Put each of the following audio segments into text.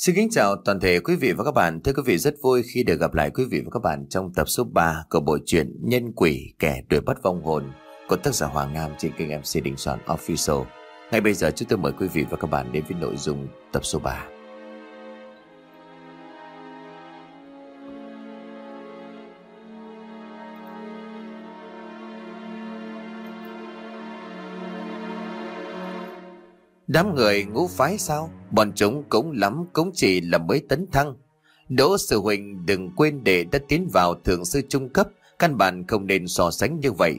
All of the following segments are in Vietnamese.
Xin kính chào toàn thể quý vị và các bạn. Thưa quý vị, rất vui khi được gặp lại quý vị và các bạn trong tập số 3 của bộ truyện Nhân quỷ, kẻ đuổi bắt vong hồn của tác giả Hoàng Nam trên kênh MC Đình Soạn Official. Ngay bây giờ, chúng tôi mời quý vị và các bạn đến với nội dung tập số 3. Đám người ngũ phái sao? Bọn chúng cũng lắm cũng chỉ là mới tấn thăng. Đỗ Sư Huỳnh đừng quên để đã tiến vào thượng sư trung cấp, căn bản không nên so sánh như vậy.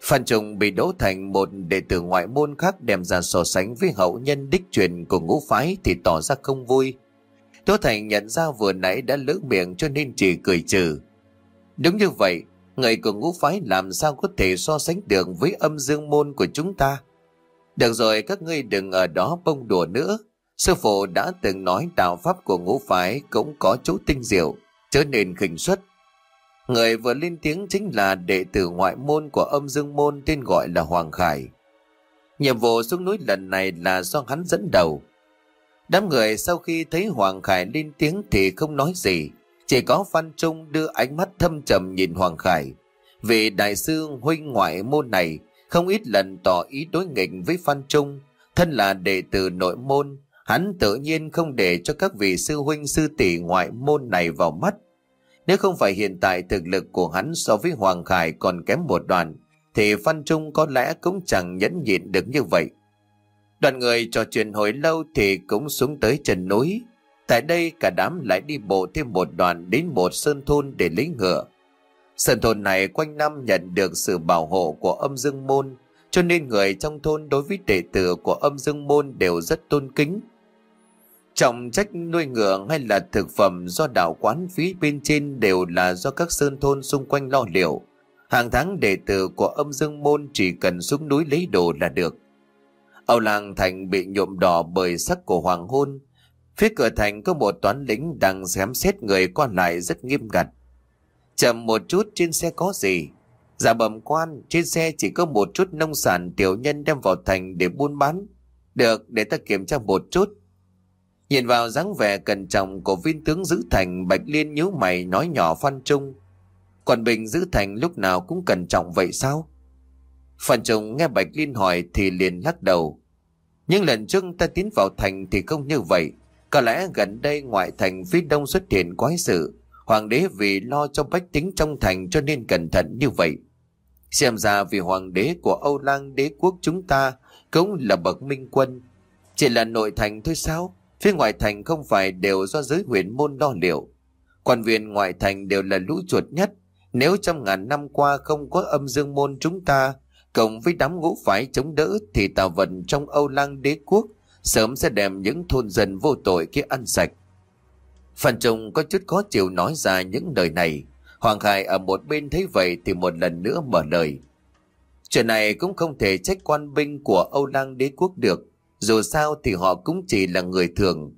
Phan Trung bị đỗ thành một đệ tử ngoại môn khác đem ra so sánh với hậu nhân đích truyền của ngũ phái thì tỏ ra không vui. Đỗ Thành nhận ra vừa nãy đã lỡ miệng cho nên chỉ cười trừ. Đúng như vậy, người của ngũ phái làm sao có thể so sánh được với âm dương môn của chúng ta? Được rồi các ngươi đừng ở đó bông đùa nữa. Sư phụ đã từng nói đạo pháp của ngũ phái cũng có chỗ tinh diệu, trở nên khinh suất. Người vừa lên tiếng chính là đệ tử ngoại môn của âm dương môn tên gọi là Hoàng Khải. Nhiệm vụ xuống núi lần này là do hắn dẫn đầu. Đám người sau khi thấy Hoàng Khải lên tiếng thì không nói gì, chỉ có Phan Trung đưa ánh mắt thâm trầm nhìn Hoàng Khải. Vì đại sư huynh ngoại môn này không ít lần tỏ ý đối nghịch với Phan Trung, thân là đệ tử nội môn, hắn tự nhiên không để cho các vị sư huynh sư tỷ ngoại môn này vào mắt. Nếu không phải hiện tại thực lực của hắn so với Hoàng Khải còn kém một đoạn, thì Phan Trung có lẽ cũng chẳng nhẫn nhịn được như vậy. Đoàn người trò chuyện hồi lâu thì cũng xuống tới chân núi. Tại đây cả đám lại đi bộ thêm một đoạn đến một sơn thôn để lấy ngựa. Sơn thôn này quanh năm nhận được sự bảo hộ của âm dương môn, cho nên người trong thôn đối với đệ tử của âm dương môn đều rất tôn kính. Trọng trách nuôi ngựa hay là thực phẩm do đạo quán phí bên trên đều là do các sơn thôn xung quanh lo liệu. Hàng tháng đệ tử của âm dương môn chỉ cần xuống núi lấy đồ là được. Âu làng thành bị nhuộm đỏ bởi sắc của hoàng hôn. Phía cửa thành có một toán lính đang xem xét người qua lại rất nghiêm ngặt. Chậm một chút trên xe có gì? Dạ bẩm quan, trên xe chỉ có một chút nông sản tiểu nhân đem vào thành để buôn bán. Được, để ta kiểm tra một chút. Nhìn vào dáng vẻ cẩn trọng của viên tướng giữ thành, Bạch Liên nhíu mày nói nhỏ Phan Trung. Còn Bình giữ thành lúc nào cũng cẩn trọng vậy sao? Phan Trung nghe Bạch Liên hỏi thì liền lắc đầu. Nhưng lần trước ta tiến vào thành thì không như vậy. Có lẽ gần đây ngoại thành phía đông xuất hiện quái sự. Hoàng đế vì lo cho bách tính trong thành cho nên cẩn thận như vậy. Xem ra vì hoàng đế của Âu Lang đế quốc chúng ta cũng là bậc minh quân. Chỉ là nội thành thôi sao? Phía ngoại thành không phải đều do giới huyền môn lo liệu. Quan viên ngoại thành đều là lũ chuột nhất. Nếu trong ngàn năm qua không có âm dương môn chúng ta, cộng với đám ngũ phái chống đỡ thì tà vận trong Âu Lang đế quốc sớm sẽ đem những thôn dân vô tội kia ăn sạch. Phan Trung có chút khó chịu nói ra những lời này. Hoàng Khải ở một bên thấy vậy thì một lần nữa mở lời. Chuyện này cũng không thể trách quan binh của Âu Lăng đế quốc được. Dù sao thì họ cũng chỉ là người thường.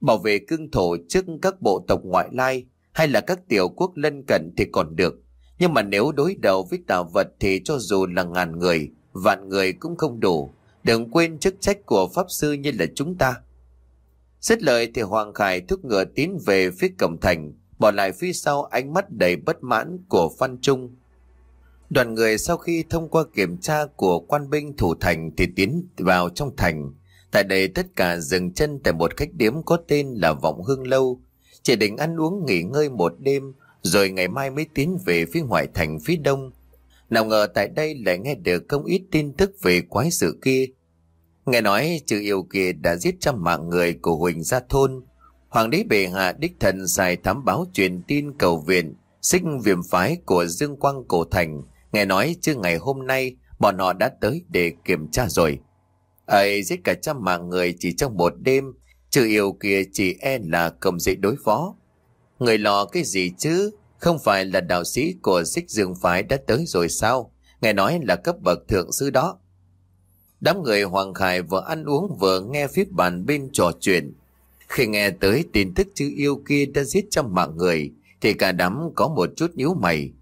Bảo vệ cương thổ trước các bộ tộc ngoại lai hay là các tiểu quốc lân cận thì còn được. Nhưng mà nếu đối đầu với tạo vật thì cho dù là ngàn người, vạn người cũng không đủ. Đừng quên chức trách của Pháp Sư như là chúng ta xét lời thì Hoàng Khải thúc ngựa tiến về phía cổng thành, bỏ lại phía sau ánh mắt đầy bất mãn của Phan Trung. Đoàn người sau khi thông qua kiểm tra của quan binh thủ thành thì tiến vào trong thành. Tại đây tất cả dừng chân tại một khách điếm có tên là Vọng Hương Lâu. Chỉ định ăn uống nghỉ ngơi một đêm, rồi ngày mai mới tiến về phía ngoại thành phía đông. Nào ngờ tại đây lại nghe được không ít tin tức về quái sự kia. Nghe nói chữ yêu kia đã giết trăm mạng người của Huỳnh Gia Thôn. Hoàng đế bệ hạ đích thần xài thám báo truyền tin cầu viện, xích viêm phái của Dương Quang Cổ Thành. Nghe nói chứ ngày hôm nay bọn họ đã tới để kiểm tra rồi. ấy giết cả trăm mạng người chỉ trong một đêm, chữ yêu kia chỉ e là cầm dễ đối phó. Người lò cái gì chứ? Không phải là đạo sĩ của xích dương phái đã tới rồi sao? Nghe nói là cấp bậc thượng sư đó. Đám người Hoàng Khải vừa ăn uống vừa nghe phía bàn bên trò chuyện. Khi nghe tới tin tức chữ yêu kia đã giết trăm mạng người, thì cả đám có một chút nhíu mày.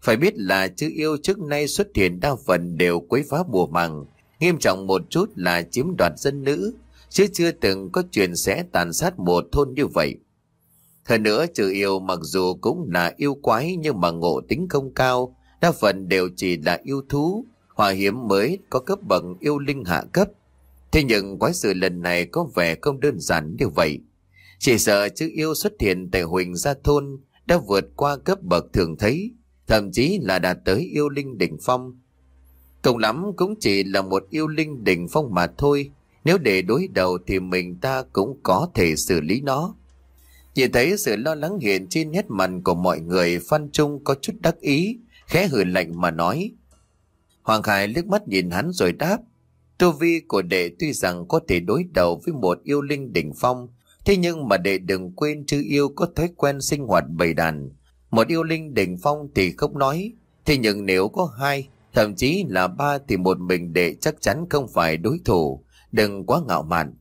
Phải biết là chữ yêu trước nay xuất hiện đa phần đều quấy phá bùa màng, nghiêm trọng một chút là chiếm đoạt dân nữ, chứ chưa từng có chuyện sẽ tàn sát một thôn như vậy. Hơn nữa trừ yêu mặc dù cũng là yêu quái nhưng mà ngộ tính không cao, đa phần đều chỉ là yêu thú, hòa hiếm mới có cấp bậc yêu linh hạ cấp. Thế nhưng quái sự lần này có vẻ không đơn giản như vậy. Chỉ sợ chữ yêu xuất hiện tại Huỳnh Gia Thôn đã vượt qua cấp bậc thường thấy, thậm chí là đạt tới yêu linh đỉnh phong. Cùng lắm cũng chỉ là một yêu linh đỉnh phong mà thôi, nếu để đối đầu thì mình ta cũng có thể xử lý nó. Nhìn thấy sự lo lắng hiện trên nét mặt của mọi người Phan Trung có chút đắc ý, khẽ hử lạnh mà nói. Hoàng Khải liếc mắt nhìn hắn rồi đáp. Tu vi của đệ tuy rằng có thể đối đầu với một yêu linh đỉnh phong, thế nhưng mà đệ đừng quên chữ yêu có thói quen sinh hoạt bầy đàn. Một yêu linh đỉnh phong thì không nói, thế nhưng nếu có hai, thậm chí là ba thì một mình đệ chắc chắn không phải đối thủ, đừng quá ngạo mạn.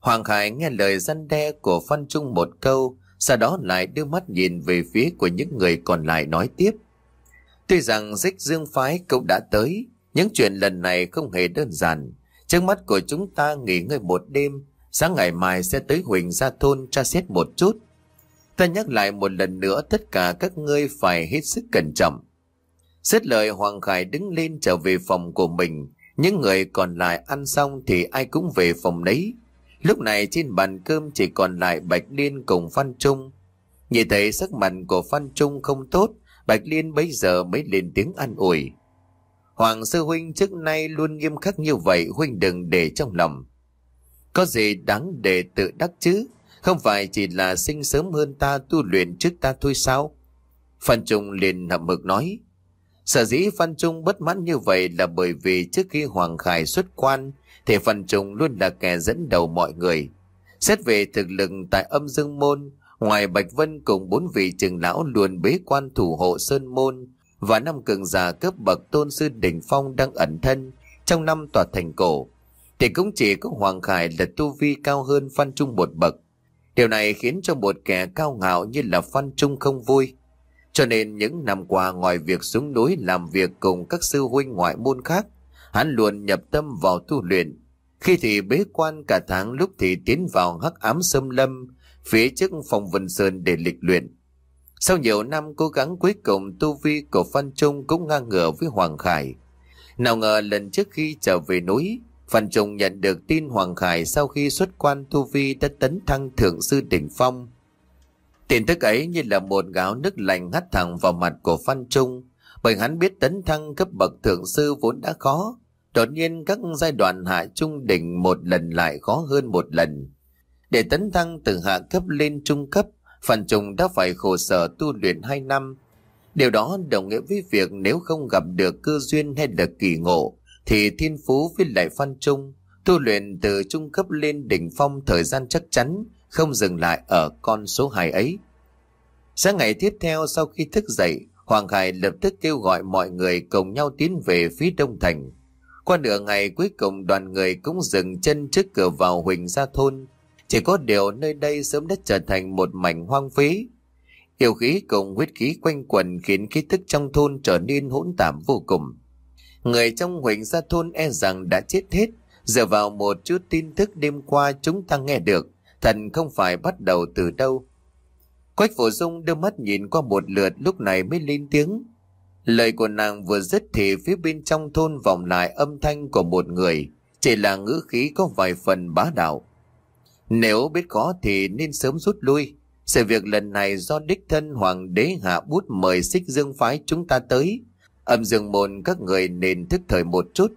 Hoàng Khải nghe lời răn đe của Phan Trung một câu, sau đó lại đưa mắt nhìn về phía của những người còn lại nói tiếp. Tuy rằng dích dương phái cũng đã tới, những chuyện lần này không hề đơn giản. Trước mắt của chúng ta nghỉ ngơi một đêm, sáng ngày mai sẽ tới Huỳnh Gia Thôn tra xét một chút. Ta nhắc lại một lần nữa tất cả các ngươi phải hết sức cẩn trọng. Xét lời Hoàng Khải đứng lên trở về phòng của mình, những người còn lại ăn xong thì ai cũng về phòng đấy. Lúc này trên bàn cơm chỉ còn lại Bạch Liên cùng Phan Trung. Nhìn thấy sắc mặt của Phan Trung không tốt, Bạch Liên bây giờ mới lên tiếng an ủi. Hoàng sư huynh trước nay luôn nghiêm khắc như vậy huynh đừng để trong lòng. Có gì đáng để tự đắc chứ, không phải chỉ là sinh sớm hơn ta tu luyện trước ta thôi sao? Phan Trung liền hậm mực nói. Sở dĩ Phan Trung bất mãn như vậy là bởi vì trước khi Hoàng Khải xuất quan thì Phan Trung luôn là kẻ dẫn đầu mọi người. Xét về thực lực tại âm dương môn, ngoài Bạch Vân cùng bốn vị trường lão luôn bế quan thủ hộ Sơn Môn và năm cường giả cấp bậc tôn sư đỉnh phong đang ẩn thân trong năm tòa thành cổ, thì cũng chỉ có Hoàng Khải là tu vi cao hơn Phan Trung một bậc. Điều này khiến cho một kẻ cao ngạo như là Phan Trung không vui. Cho nên những năm qua ngoài việc xuống núi làm việc cùng các sư huynh ngoại môn khác, hắn luôn nhập tâm vào tu luyện. Khi thì bế quan cả tháng lúc thì tiến vào hắc ám sâm lâm, phía trước phòng Vân Sơn để lịch luyện. Sau nhiều năm cố gắng cuối cùng tu vi của Phan Trung cũng ngang ngửa với Hoàng Khải. Nào ngờ lần trước khi trở về núi, Phan Trung nhận được tin Hoàng Khải sau khi xuất quan tu vi đã tấn thăng thượng sư đỉnh phong. Tin tức ấy như là một gáo nước lạnh hắt thẳng vào mặt của Phan Trung, bởi hắn biết tấn thăng cấp bậc thượng sư vốn đã khó. Đột nhiên các giai đoạn hạ trung đỉnh một lần lại khó hơn một lần. Để tấn thăng từ hạ cấp lên trung cấp, Phan Trung đã phải khổ sở tu luyện 2 năm. Điều đó đồng nghĩa với việc nếu không gặp được cơ duyên hay là kỳ ngộ, thì thiên phú với lại Phan Trung, tu luyện từ trung cấp lên đỉnh phong thời gian chắc chắn, không dừng lại ở con số 2 ấy. Sáng ngày tiếp theo sau khi thức dậy, Hoàng Khải lập tức kêu gọi mọi người cùng nhau tiến về phía Đông Thành. Qua nửa ngày cuối cùng đoàn người cũng dừng chân trước cửa vào Huỳnh Gia Thôn. Chỉ có điều nơi đây sớm đã trở thành một mảnh hoang phí. Yêu khí cùng huyết khí quanh quần khiến khí thức trong thôn trở nên hỗn tạp vô cùng. Người trong Huỳnh Gia Thôn e rằng đã chết hết, dựa vào một chút tin tức đêm qua chúng ta nghe được, thần không phải bắt đầu từ đâu. Quách phổ dung đưa mắt nhìn qua một lượt lúc này mới lên tiếng. Lời của nàng vừa dứt thì phía bên trong thôn vọng lại âm thanh của một người, chỉ là ngữ khí có vài phần bá đạo. Nếu biết khó thì nên sớm rút lui. Sự việc lần này do đích thân hoàng đế hạ bút mời xích dương phái chúng ta tới. Âm dương môn các người nên thức thời một chút.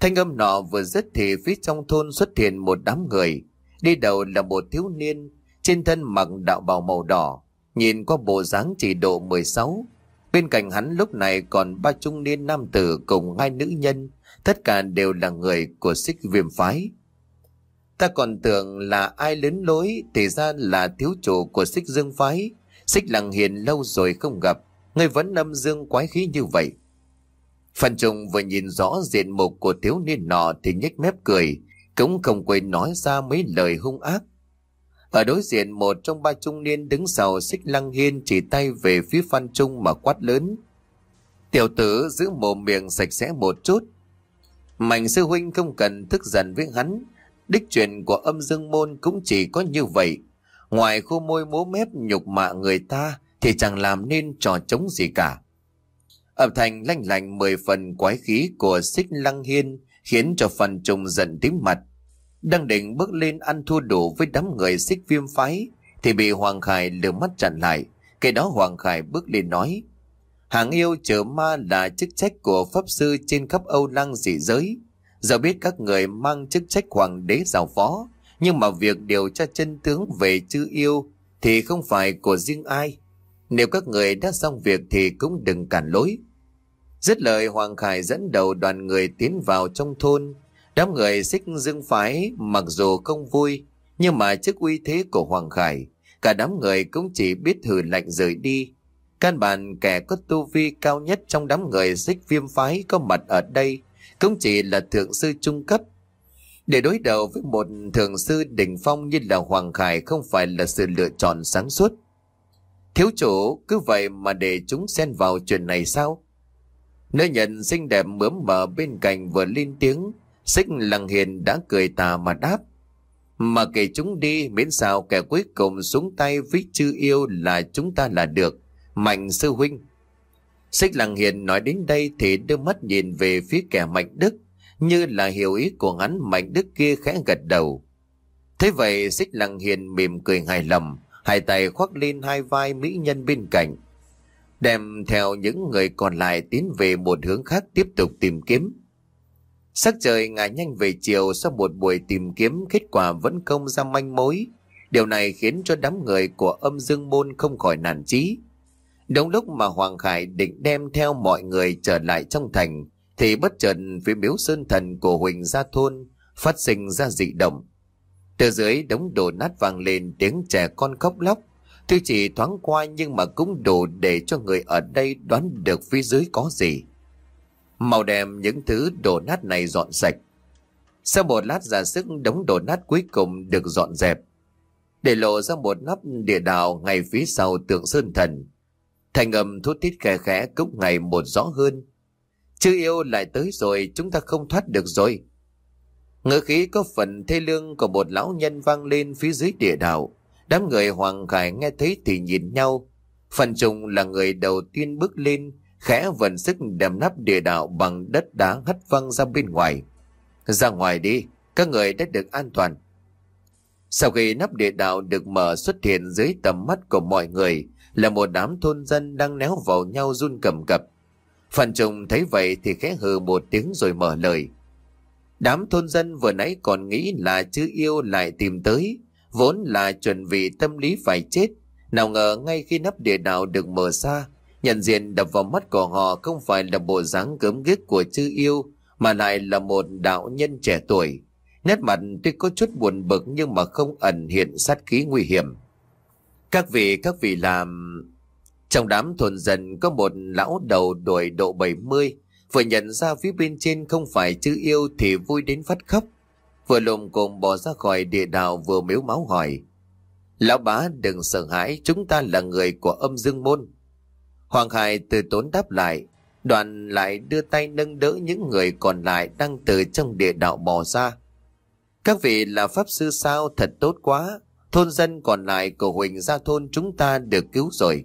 Thanh âm nọ vừa dứt thì phía trong thôn xuất hiện một đám người. Đi đầu là một thiếu niên, trên thân mặc đạo bào màu đỏ, nhìn qua bộ dáng chỉ độ 16. Bên cạnh hắn lúc này còn ba trung niên nam tử cùng hai nữ nhân, tất cả đều là người của xích viêm phái. Ta còn tưởng là ai lớn lối thì ra là thiếu chủ của xích dương phái. Xích lặng hiền lâu rồi không gặp, người vẫn âm dương quái khí như vậy. Phần trùng vừa nhìn rõ diện mục của thiếu niên nọ thì nhếch mép cười, cũng không quên nói ra mấy lời hung ác. Ở đối diện một trong ba trung niên đứng sau xích lăng hiên chỉ tay về phía Phan Trung mà quát lớn. Tiểu tử giữ mồm miệng sạch sẽ một chút. Mạnh sư huynh không cần tức giận với hắn đích truyền của âm dương môn cũng chỉ có như vậy. Ngoài khô môi múa mép nhục mạ người ta thì chẳng làm nên trò chống gì cả. Âm thanh lanh lành mười phần quái khí của xích lăng hiên khiến cho phần trùng giận tím mặt. Đang định bước lên ăn thua đủ với đám người xích viêm phái thì bị Hoàng Khải lừa mắt chặn lại. Cái đó Hoàng Khải bước lên nói, Hàng yêu chở ma là chức trách của Pháp Sư trên khắp Âu Lăng dị giới dẫu biết các người mang chức trách hoàng đế giàu phó, nhưng mà việc điều tra chân tướng về chư yêu thì không phải của riêng ai. Nếu các người đã xong việc thì cũng đừng cản lối. Dứt lời Hoàng Khải dẫn đầu đoàn người tiến vào trong thôn. Đám người xích dương phái mặc dù không vui, nhưng mà trước uy thế của Hoàng Khải, cả đám người cũng chỉ biết hừ lạnh rời đi. Căn bản kẻ có tu vi cao nhất trong đám người xích viêm phái có mặt ở đây cũng chỉ là thượng sư trung cấp. Để đối đầu với một thượng sư đỉnh phong như là Hoàng Khải không phải là sự lựa chọn sáng suốt. Thiếu chủ cứ vậy mà để chúng xen vào chuyện này sao? Nơi nhận xinh đẹp mướm mờ bên cạnh vừa lên tiếng, xích lăng hiền đã cười tà mà đáp. Mà kể chúng đi miễn sao kẻ cuối cùng xuống tay với chư yêu là chúng ta là được. Mạnh sư huynh. Xích lăng hiền nói đến đây thì đưa mắt nhìn về phía kẻ mạnh đức, như là hiểu ý của hắn mạnh đức kia khẽ gật đầu. Thế vậy xích lăng hiền mỉm cười hài lòng, hai tay khoác lên hai vai mỹ nhân bên cạnh. Đem theo những người còn lại tiến về một hướng khác tiếp tục tìm kiếm. Sắc trời ngả nhanh về chiều sau một buổi tìm kiếm kết quả vẫn không ra manh mối. Điều này khiến cho đám người của âm dương môn không khỏi nản chí. Đúng lúc mà Hoàng Khải định đem theo mọi người trở lại trong thành, thì bất chợt phía miếu sơn thần của Huỳnh Gia Thôn phát sinh ra dị động. Từ dưới đống đổ nát vang lên tiếng trẻ con khóc lóc. Tuy chỉ thoáng qua nhưng mà cũng đủ để cho người ở đây đoán được phía dưới có gì. Màu đem những thứ đổ nát này dọn sạch. Sau một lát giả sức đống đổ nát cuối cùng được dọn dẹp. Để lộ ra một nắp địa đạo ngay phía sau tượng sơn thần. Thành âm thút thít khẽ khẽ cũng ngày một rõ hơn. Chư yêu lại tới rồi, chúng ta không thoát được rồi. Ngữ khí có phần thê lương của một lão nhân vang lên phía dưới địa đạo. Đám người hoàng khải nghe thấy thì nhìn nhau. Phần trùng là người đầu tiên bước lên, khẽ vận sức đem nắp địa đạo bằng đất đá hất văng ra bên ngoài. Ra ngoài đi, các người đã được an toàn. Sau khi nắp địa đạo được mở xuất hiện dưới tầm mắt của mọi người, là một đám thôn dân đang néo vào nhau run cầm cập. Phần trùng thấy vậy thì khẽ hừ một tiếng rồi mở lời. Đám thôn dân vừa nãy còn nghĩ là chữ yêu lại tìm tới, vốn là chuẩn bị tâm lý phải chết. Nào ngờ ngay khi nắp địa đạo được mở ra, nhận diện đập vào mắt của họ không phải là bộ dáng gớm ghiếc của chư yêu, mà lại là một đạo nhân trẻ tuổi. Nét mặt tuy có chút buồn bực nhưng mà không ẩn hiện sát khí nguy hiểm. Các vị, các vị làm... Trong đám thuần dân có một lão đầu tuổi độ 70, vừa nhận ra phía bên trên không phải chữ yêu thì vui đến phát khóc. Vừa lồm cồm bỏ ra khỏi địa đạo vừa miếu máu hỏi. Lão bá đừng sợ hãi, chúng ta là người của âm dương môn. Hoàng Hải từ tốn đáp lại, đoàn lại đưa tay nâng đỡ những người còn lại đang từ trong địa đạo bò ra. Các vị là pháp sư sao thật tốt quá, Thôn dân còn lại của Huỳnh ra thôn chúng ta được cứu rồi.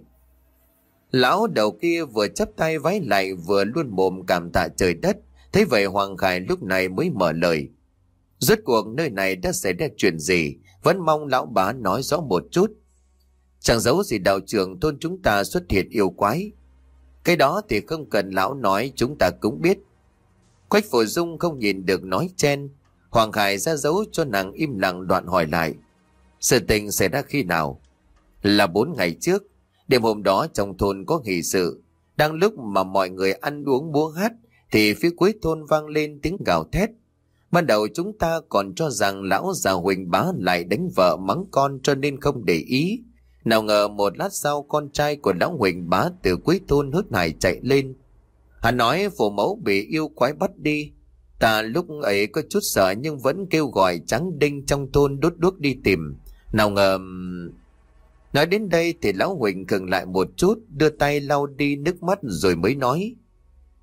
Lão đầu kia vừa chấp tay vái lại vừa luôn mồm cảm tạ trời đất. Thế vậy Hoàng Khải lúc này mới mở lời. Rốt cuộc nơi này đã xảy ra chuyện gì, vẫn mong lão bá nói rõ một chút. Chẳng giấu gì đạo trưởng thôn chúng ta xuất hiện yêu quái. Cái đó thì không cần lão nói chúng ta cũng biết. Quách phổ dung không nhìn được nói chen. Hoàng Khải ra dấu cho nàng im lặng đoạn hỏi lại. Sự tình xảy ra khi nào? Là bốn ngày trước. Đêm hôm đó trong thôn có nghỉ sự. Đang lúc mà mọi người ăn uống múa hát, thì phía cuối thôn vang lên tiếng gào thét. Ban đầu chúng ta còn cho rằng lão già Huỳnh bá lại đánh vợ mắng con cho nên không để ý. Nào ngờ một lát sau con trai của lão Huỳnh bá từ cuối thôn hớt hải chạy lên. Hắn nói phụ mẫu bị yêu quái bắt đi. Ta lúc ấy có chút sợ nhưng vẫn kêu gọi trắng đinh trong thôn đốt đuốc đi tìm. Nào ngờ... Nói đến đây thì lão Huỳnh cường lại một chút, đưa tay lau đi nước mắt rồi mới nói.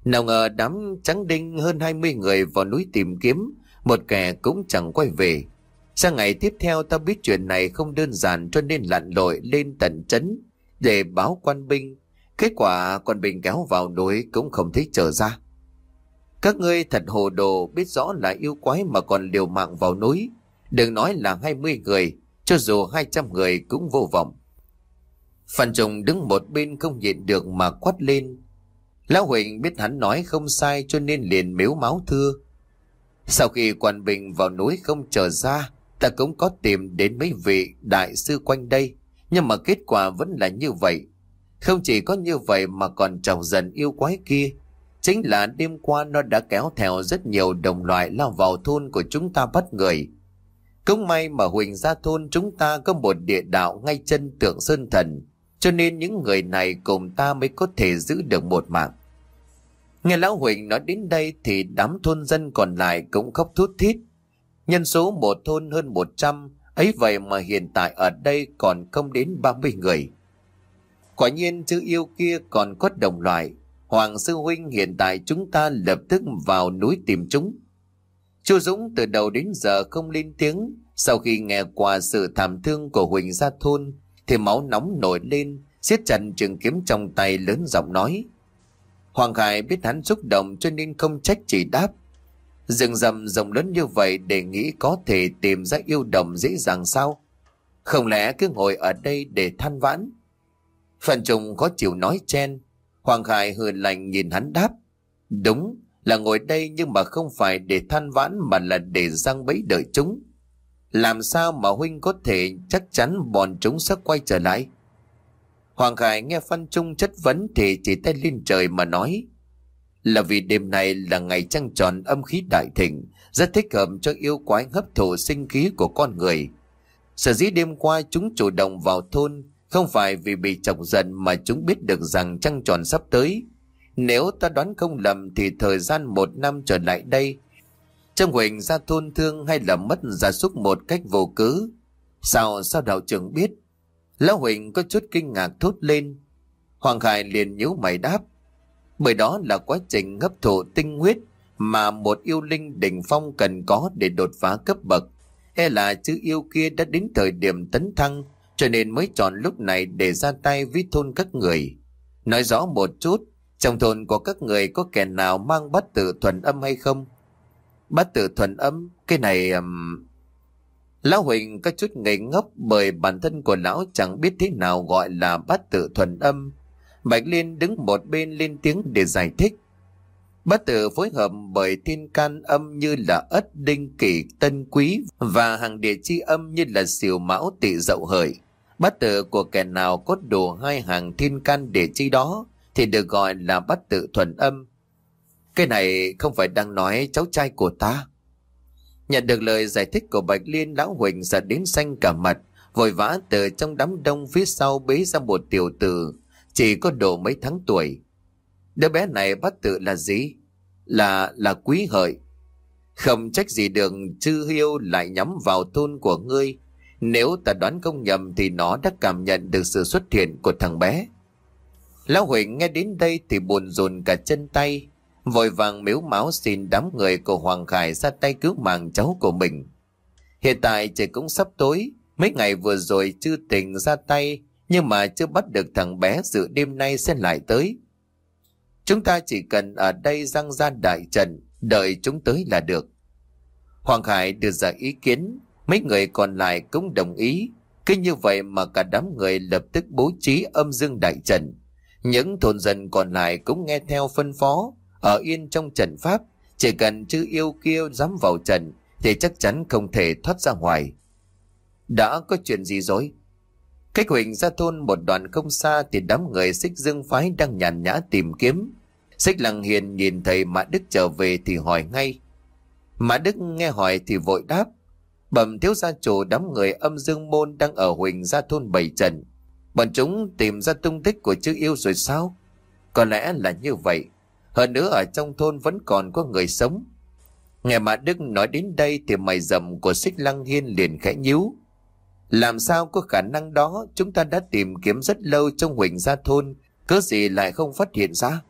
Nào ngờ đám trắng đinh hơn 20 người vào núi tìm kiếm, một kẻ cũng chẳng quay về. Sang ngày tiếp theo ta biết chuyện này không đơn giản cho nên lặn lội lên tận trấn để báo quan binh. Kết quả quan binh kéo vào núi cũng không thấy trở ra. Các ngươi thật hồ đồ biết rõ là yêu quái mà còn liều mạng vào núi. Đừng nói là 20 người, cho dù 200 người cũng vô vọng. Phan Trùng đứng một bên không nhịn được mà quát lên. Lão Huỳnh biết hắn nói không sai cho nên liền miếu máu thưa. Sau khi quan bình vào núi không trở ra, ta cũng có tìm đến mấy vị đại sư quanh đây, nhưng mà kết quả vẫn là như vậy. Không chỉ có như vậy mà còn trào dần yêu quái kia. Chính là đêm qua nó đã kéo theo rất nhiều đồng loại lao vào thôn của chúng ta bắt người. Cũng may mà Huỳnh gia thôn chúng ta có một địa đạo ngay chân tượng Sơn Thần, cho nên những người này cùng ta mới có thể giữ được một mạng. Nghe Lão Huỳnh nói đến đây thì đám thôn dân còn lại cũng khóc thút thít. Nhân số một thôn hơn 100, ấy vậy mà hiện tại ở đây còn không đến 30 người. Quả nhiên chữ yêu kia còn có đồng loại. Hoàng Sư Huynh hiện tại chúng ta lập tức vào núi tìm chúng. Chu Dũng từ đầu đến giờ không lên tiếng. Sau khi nghe qua sự thảm thương của Huỳnh gia thôn, thì máu nóng nổi lên, siết chặt trường kiếm trong tay lớn giọng nói. Hoàng Khải biết hắn xúc động cho nên không trách chỉ đáp. Rừng rầm rộng lớn như vậy để nghĩ có thể tìm ra yêu đồng dễ dàng sao? Không lẽ cứ ngồi ở đây để than vãn? Phần trùng có chịu nói chen. Hoàng Khải hừ lạnh nhìn hắn đáp. Đúng là ngồi đây nhưng mà không phải để than vãn mà là để răng bẫy đợi chúng. Làm sao mà huynh có thể chắc chắn bọn chúng sẽ quay trở lại? Hoàng Khải nghe Phan Trung chất vấn thì chỉ tay lên trời mà nói. Là vì đêm này là ngày trăng tròn âm khí đại thịnh, rất thích hợp cho yêu quái hấp thụ sinh khí của con người. Sở dĩ đêm qua chúng chủ động vào thôn, không phải vì bị chọc giận mà chúng biết được rằng trăng tròn sắp tới. Nếu ta đoán không lầm thì thời gian một năm trở lại đây, trong Huỳnh ra thôn thương hay là mất gia súc một cách vô cứ. Sao, sao đạo trưởng biết? Lão Huỳnh có chút kinh ngạc thốt lên. Hoàng Khải liền nhíu mày đáp. Bởi đó là quá trình ngấp thụ tinh huyết mà một yêu linh đỉnh phong cần có để đột phá cấp bậc. E là chữ yêu kia đã đến thời điểm tấn thăng cho nên mới chọn lúc này để ra tay với thôn các người. Nói rõ một chút, trong thôn của các người có kẻ nào mang bát tự thuần âm hay không? Bát tự thuần âm, cái này... Um... Lão Huỳnh có chút ngây ngốc bởi bản thân của lão chẳng biết thế nào gọi là bát tự thuần âm. Bạch Liên đứng một bên lên tiếng để giải thích. Bát tự phối hợp bởi thiên can âm như là ất đinh kỷ tân quý và hàng địa chi âm như là xỉu mão tỵ dậu hợi. Bát tự của kẻ nào có đủ hai hàng thiên can địa chi đó thì được gọi là bắt tự thuần âm. Cái này không phải đang nói cháu trai của ta. Nhận được lời giải thích của Bạch Liên lão Huỳnh giật đến xanh cả mặt, vội vã từ trong đám đông phía sau bế ra một tiểu tử, chỉ có độ mấy tháng tuổi. Đứa bé này bắt tự là gì? Là, là quý hợi. Không trách gì đường chư hiêu lại nhắm vào thôn của ngươi. Nếu ta đoán không nhầm thì nó đã cảm nhận được sự xuất hiện của thằng bé. Lão huệ nghe đến đây thì buồn rùn cả chân tay, vội vàng miếu máu xin đám người của Hoàng Khải ra tay cứu mạng cháu của mình. Hiện tại trời cũng sắp tối, mấy ngày vừa rồi chưa tỉnh ra tay, nhưng mà chưa bắt được thằng bé dự đêm nay sẽ lại tới. Chúng ta chỉ cần ở đây răng ra đại trận, đợi chúng tới là được. Hoàng Khải đưa ra ý kiến, mấy người còn lại cũng đồng ý. Cứ như vậy mà cả đám người lập tức bố trí âm dương đại trận. Những thôn dân còn lại cũng nghe theo phân phó, ở yên trong trận pháp, chỉ cần chữ yêu kia dám vào trận thì chắc chắn không thể thoát ra ngoài. Đã có chuyện gì rồi? Cách Huỳnh ra thôn một đoạn không xa thì đám người xích dương phái đang nhàn nhã tìm kiếm. Xích lăng hiền nhìn thấy Mã Đức trở về thì hỏi ngay. Mã Đức nghe hỏi thì vội đáp. Bẩm thiếu gia chủ đám người âm dương môn đang ở Huỳnh ra thôn bảy trận. Bọn chúng tìm ra tung tích của chữ yêu rồi sao? Có lẽ là như vậy. Hơn nữa ở trong thôn vẫn còn có người sống. Nghe mà Đức nói đến đây thì mày rầm của xích lăng hiên liền khẽ nhíu. Làm sao có khả năng đó chúng ta đã tìm kiếm rất lâu trong huỳnh gia thôn, cớ gì lại không phát hiện ra?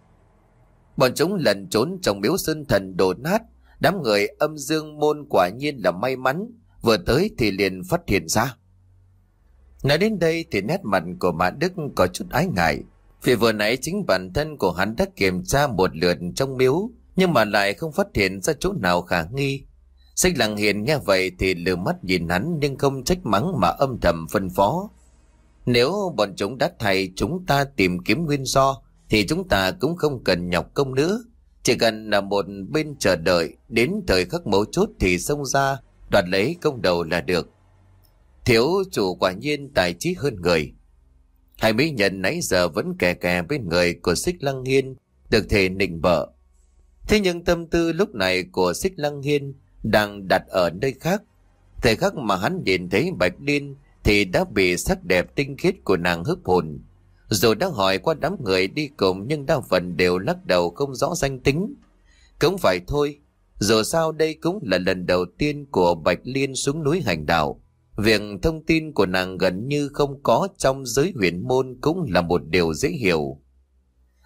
Bọn chúng lần trốn trong miếu sơn thần đổ nát, Đám người âm dương môn quả nhiên là may mắn, vừa tới thì liền phát hiện ra. Nói đến đây thì nét mặt của bà Đức có chút ái ngại. Vì vừa nãy chính bản thân của hắn đã kiểm tra một lượt trong miếu, nhưng mà lại không phát hiện ra chỗ nào khả nghi. Sách lặng hiền nghe vậy thì lừa mắt nhìn hắn nhưng không trách mắng mà âm thầm phân phó. Nếu bọn chúng đã thầy chúng ta tìm kiếm nguyên do, thì chúng ta cũng không cần nhọc công nữa. Chỉ cần là một bên chờ đợi, đến thời khắc mấu chốt thì xông ra, đoạt lấy công đầu là được. Thiếu chủ quả nhiên tài trí hơn người. Hai mỹ nhân nãy giờ vẫn kè kè bên người của xích lăng hiên, được thể nịnh bợ. Thế nhưng tâm tư lúc này của xích lăng hiên đang đặt ở nơi khác. Thời khắc mà hắn nhìn thấy Bạch Liên thì đã bị sắc đẹp tinh khiết của nàng hức hồn. Dù đã hỏi qua đám người đi cùng nhưng đa phần đều lắc đầu không rõ danh tính. Cũng phải thôi, dù sao đây cũng là lần đầu tiên của Bạch Liên xuống núi hành đạo. Việc thông tin của nàng gần như không có trong giới huyền môn cũng là một điều dễ hiểu.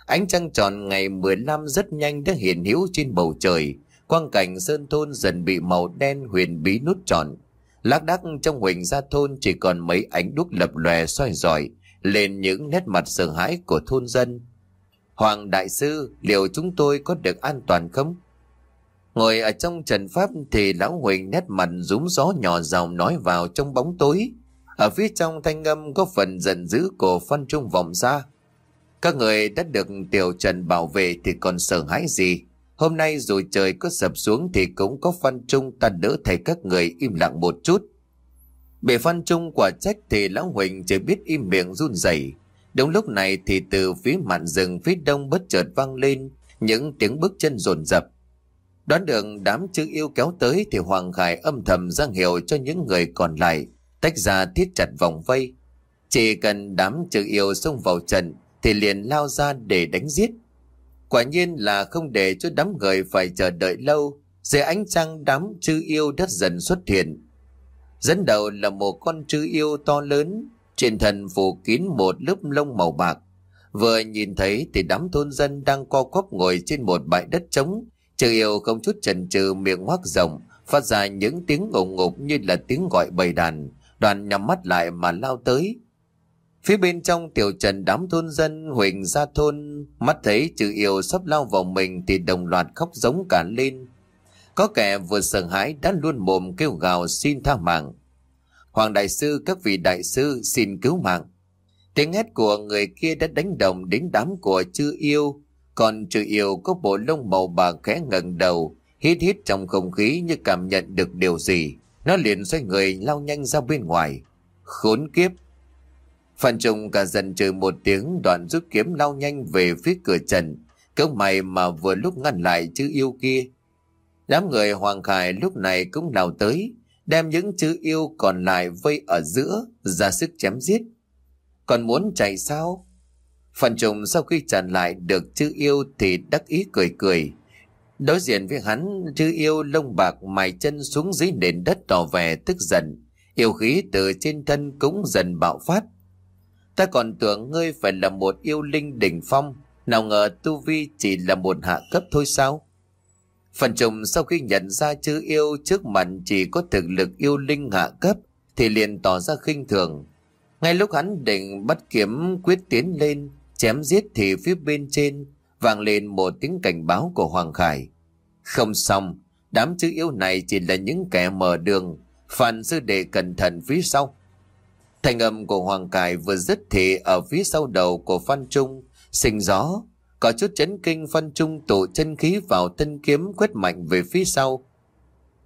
Ánh trăng tròn ngày 15 rất nhanh đã hiện hữu trên bầu trời, quang cảnh sơn thôn dần bị màu đen huyền bí nút tròn. Lác đác trong huỳnh gia thôn chỉ còn mấy ánh đúc lập lòe soi rọi lên những nét mặt sợ hãi của thôn dân. Hoàng Đại Sư, liệu chúng tôi có được an toàn không? Ngồi ở trong trần pháp thì lão Huỳnh nét mặt rúm gió nhỏ dòng nói vào trong bóng tối. Ở phía trong thanh âm có phần giận dữ của phân trung vọng ra. Các người đã được tiểu trần bảo vệ thì còn sợ hãi gì? Hôm nay dù trời có sập xuống thì cũng có phân trung ta đỡ thầy các người im lặng một chút. Bị phân trung quả trách thì lão Huỳnh chỉ biết im miệng run rẩy. Đúng lúc này thì từ phía mạn rừng phía đông bất chợt vang lên, những tiếng bước chân rồn rập. Đoán được đám chữ yêu kéo tới thì Hoàng Khải âm thầm ra hiệu cho những người còn lại tách ra thiết chặt vòng vây. Chỉ cần đám chữ yêu xông vào trận thì liền lao ra để đánh giết. Quả nhiên là không để cho đám người phải chờ đợi lâu, dưới ánh trăng đám chư yêu đất dần xuất hiện. Dẫn đầu là một con chư yêu to lớn, trên thân phủ kín một lớp lông màu bạc. Vừa nhìn thấy thì đám thôn dân đang co quắp ngồi trên một bãi đất trống, chư yêu không chút chần chừ miệng hoác rộng, phát ra những tiếng ngục ngục như là tiếng gọi bầy đàn, đoàn nhắm mắt lại mà lao tới. Phía bên trong tiểu trần đám thôn dân Huỳnh ra thôn mắt thấy chữ yêu sắp lao vào mình thì đồng loạt khóc giống cả lên. Có kẻ vừa sợ hãi đã luôn mồm kêu gào xin tha mạng. Hoàng đại sư các vị đại sư xin cứu mạng. Tiếng hét của người kia đã đánh đồng đến đám của chư yêu. Còn trừ yêu có bộ lông màu bạc khẽ ngẩng đầu, hít hít trong không khí như cảm nhận được điều gì. Nó liền xoay người lao nhanh ra bên ngoài. Khốn kiếp! Phan Trung cả dần trừ một tiếng đoạn rút kiếm lao nhanh về phía cửa trần. Cớ mày mà vừa lúc ngăn lại chữ yêu kia. Đám người Hoàng Khải lúc này cũng lao tới, đem những chữ yêu còn lại vây ở giữa, ra sức chém giết. Còn muốn chạy sao? Phan trùng sau khi tràn lại được chữ yêu thì đắc ý cười cười. Đối diện với hắn, chữ yêu lông bạc mài chân xuống dưới nền đất tỏ vẻ tức giận. Yêu khí từ trên thân cũng dần bạo phát Ta còn tưởng ngươi phải là một yêu linh đỉnh phong, nào ngờ Tu Vi chỉ là một hạ cấp thôi sao? Phần trùng sau khi nhận ra chữ yêu trước mặt chỉ có thực lực yêu linh hạ cấp, thì liền tỏ ra khinh thường. Ngay lúc hắn định bắt kiếm quyết tiến lên, chém giết thì phía bên trên vang lên một tiếng cảnh báo của Hoàng Khải. Không xong, đám chữ yêu này chỉ là những kẻ mở đường, phản sư đệ cẩn thận phía sau. Thành âm của Hoàng Cải vừa dứt thì ở phía sau đầu của Phan Trung, sinh gió, có chút chấn kinh Phan Trung tụ chân khí vào thân kiếm quét mạnh về phía sau.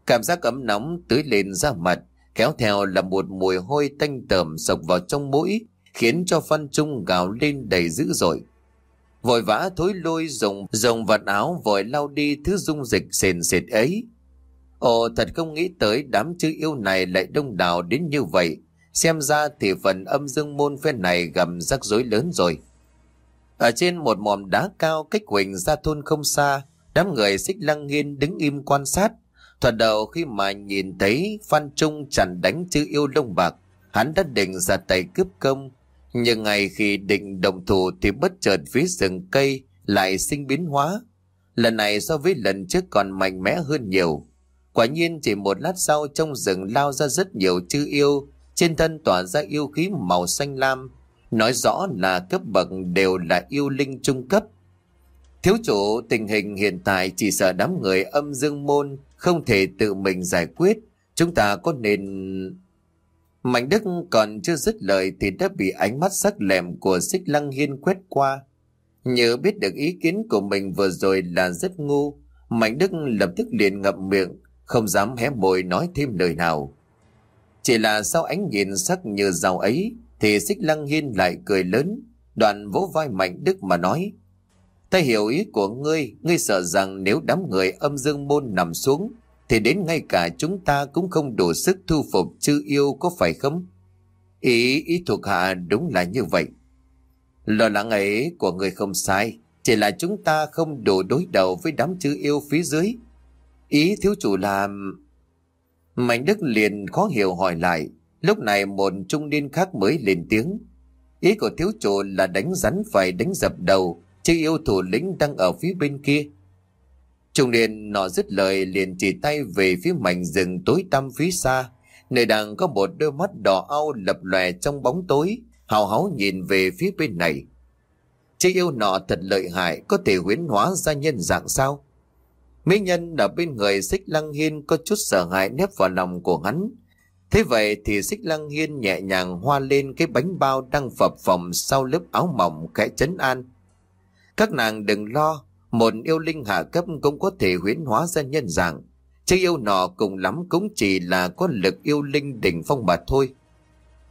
Cảm giác ấm nóng tưới lên da mặt, kéo theo là một mùi hôi tanh tởm sộc vào trong mũi, khiến cho Phan Trung gào lên đầy dữ dội. Vội vã thối lôi rồng rồng vật áo vội lau đi thứ dung dịch sền sệt ấy. Ồ thật không nghĩ tới đám chữ yêu này lại đông đảo đến như vậy, Xem ra thì phần âm dương môn phen này gầm rắc rối lớn rồi. Ở trên một mòm đá cao cách Quỳnh ra thôn không xa, đám người xích lăng nghiên đứng im quan sát. Thoạt đầu khi mà nhìn thấy Phan Trung chẳng đánh chữ yêu lông bạc, hắn đã định ra tay cướp công. Nhưng ngày khi định đồng thủ thì bất chợt phía rừng cây lại sinh biến hóa. Lần này so với lần trước còn mạnh mẽ hơn nhiều. Quả nhiên chỉ một lát sau trong rừng lao ra rất nhiều chư yêu, trên thân tỏa ra yêu khí màu xanh lam, nói rõ là cấp bậc đều là yêu linh trung cấp. Thiếu chủ tình hình hiện tại chỉ sợ đám người âm dương môn không thể tự mình giải quyết, chúng ta có nên... Mạnh Đức còn chưa dứt lời thì đã bị ánh mắt sắc lẹm của xích lăng hiên quét qua. Nhớ biết được ý kiến của mình vừa rồi là rất ngu, Mạnh Đức lập tức liền ngậm miệng, không dám hé môi nói thêm lời nào. Chỉ là sau ánh nhìn sắc như rào ấy, thì xích lăng hiên lại cười lớn, đoạn vỗ vai Mạnh Đức mà nói. Ta hiểu ý của ngươi, ngươi sợ rằng nếu đám người âm dương môn nằm xuống, thì đến ngay cả chúng ta cũng không đủ sức thu phục chư yêu có phải không? Ý, ý thuộc hạ đúng là như vậy. Lo lắng ấy của người không sai, chỉ là chúng ta không đủ đối đầu với đám chư yêu phía dưới. Ý thiếu chủ làm... Mạnh Đức liền khó hiểu hỏi lại, lúc này một trung niên khác mới lên tiếng. Ý của thiếu chủ là đánh rắn phải đánh dập đầu, chư yêu thủ lĩnh đang ở phía bên kia. Trung niên nọ dứt lời liền chỉ tay về phía mảnh rừng tối tăm phía xa, nơi đang có một đôi mắt đỏ au lập lòe trong bóng tối, hào háo nhìn về phía bên này. Chiếc yêu nọ thật lợi hại, có thể huyến hóa ra nhân dạng sao? Mỹ nhân ở bên người xích lăng hiên có chút sợ hãi nếp vào lòng của hắn. Thế vậy thì xích lăng hiên nhẹ nhàng hoa lên cái bánh bao đang phập phồng sau lớp áo mỏng khẽ chấn an. Các nàng đừng lo, một yêu linh hạ cấp cũng có thể huyến hóa ra nhân dạng. Chứ yêu nọ cùng lắm cũng chỉ là có lực yêu linh đỉnh phong bạt thôi.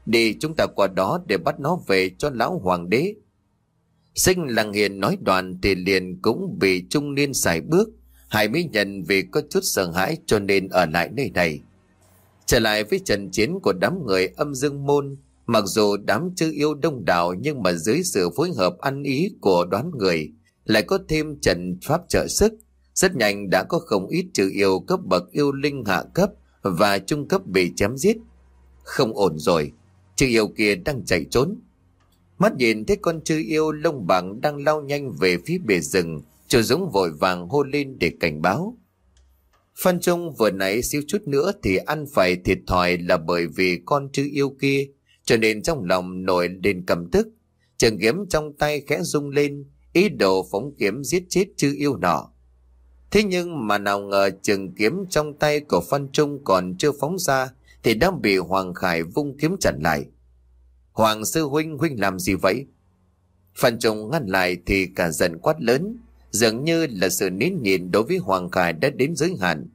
Đi chúng ta qua đó để bắt nó về cho lão hoàng đế. Sinh làng hiền nói đoàn thì liền cũng bị trung niên xài bước. Hải mới nhận vì có chút sợ hãi cho nên ở lại nơi này. Trở lại với trận chiến của đám người âm dương môn, mặc dù đám chư yêu đông đảo nhưng mà dưới sự phối hợp ăn ý của đoán người, lại có thêm trận pháp trợ sức. Rất nhanh đã có không ít trừ yêu cấp bậc yêu linh hạ cấp và trung cấp bị chém giết. Không ổn rồi, Trừ yêu kia đang chạy trốn. Mắt nhìn thấy con trừ yêu lông bằng đang lao nhanh về phía bề rừng, Chu Dũng vội vàng hô lên để cảnh báo. Phan Trung vừa nãy xíu chút nữa thì ăn phải thiệt thòi là bởi vì con trừ yêu kia, cho nên trong lòng nổi lên cầm tức. Trường kiếm trong tay khẽ rung lên, ý đồ phóng kiếm giết chết chư yêu nọ. Thế nhưng mà nào ngờ trường kiếm trong tay của Phan Trung còn chưa phóng ra thì đã bị Hoàng Khải vung kiếm chặn lại. Hoàng sư huynh huynh làm gì vậy? Phan Trung ngăn lại thì cả giận quát lớn, dường như là sự nín nhịn đối với Hoàng Khải đã đến giới hạn.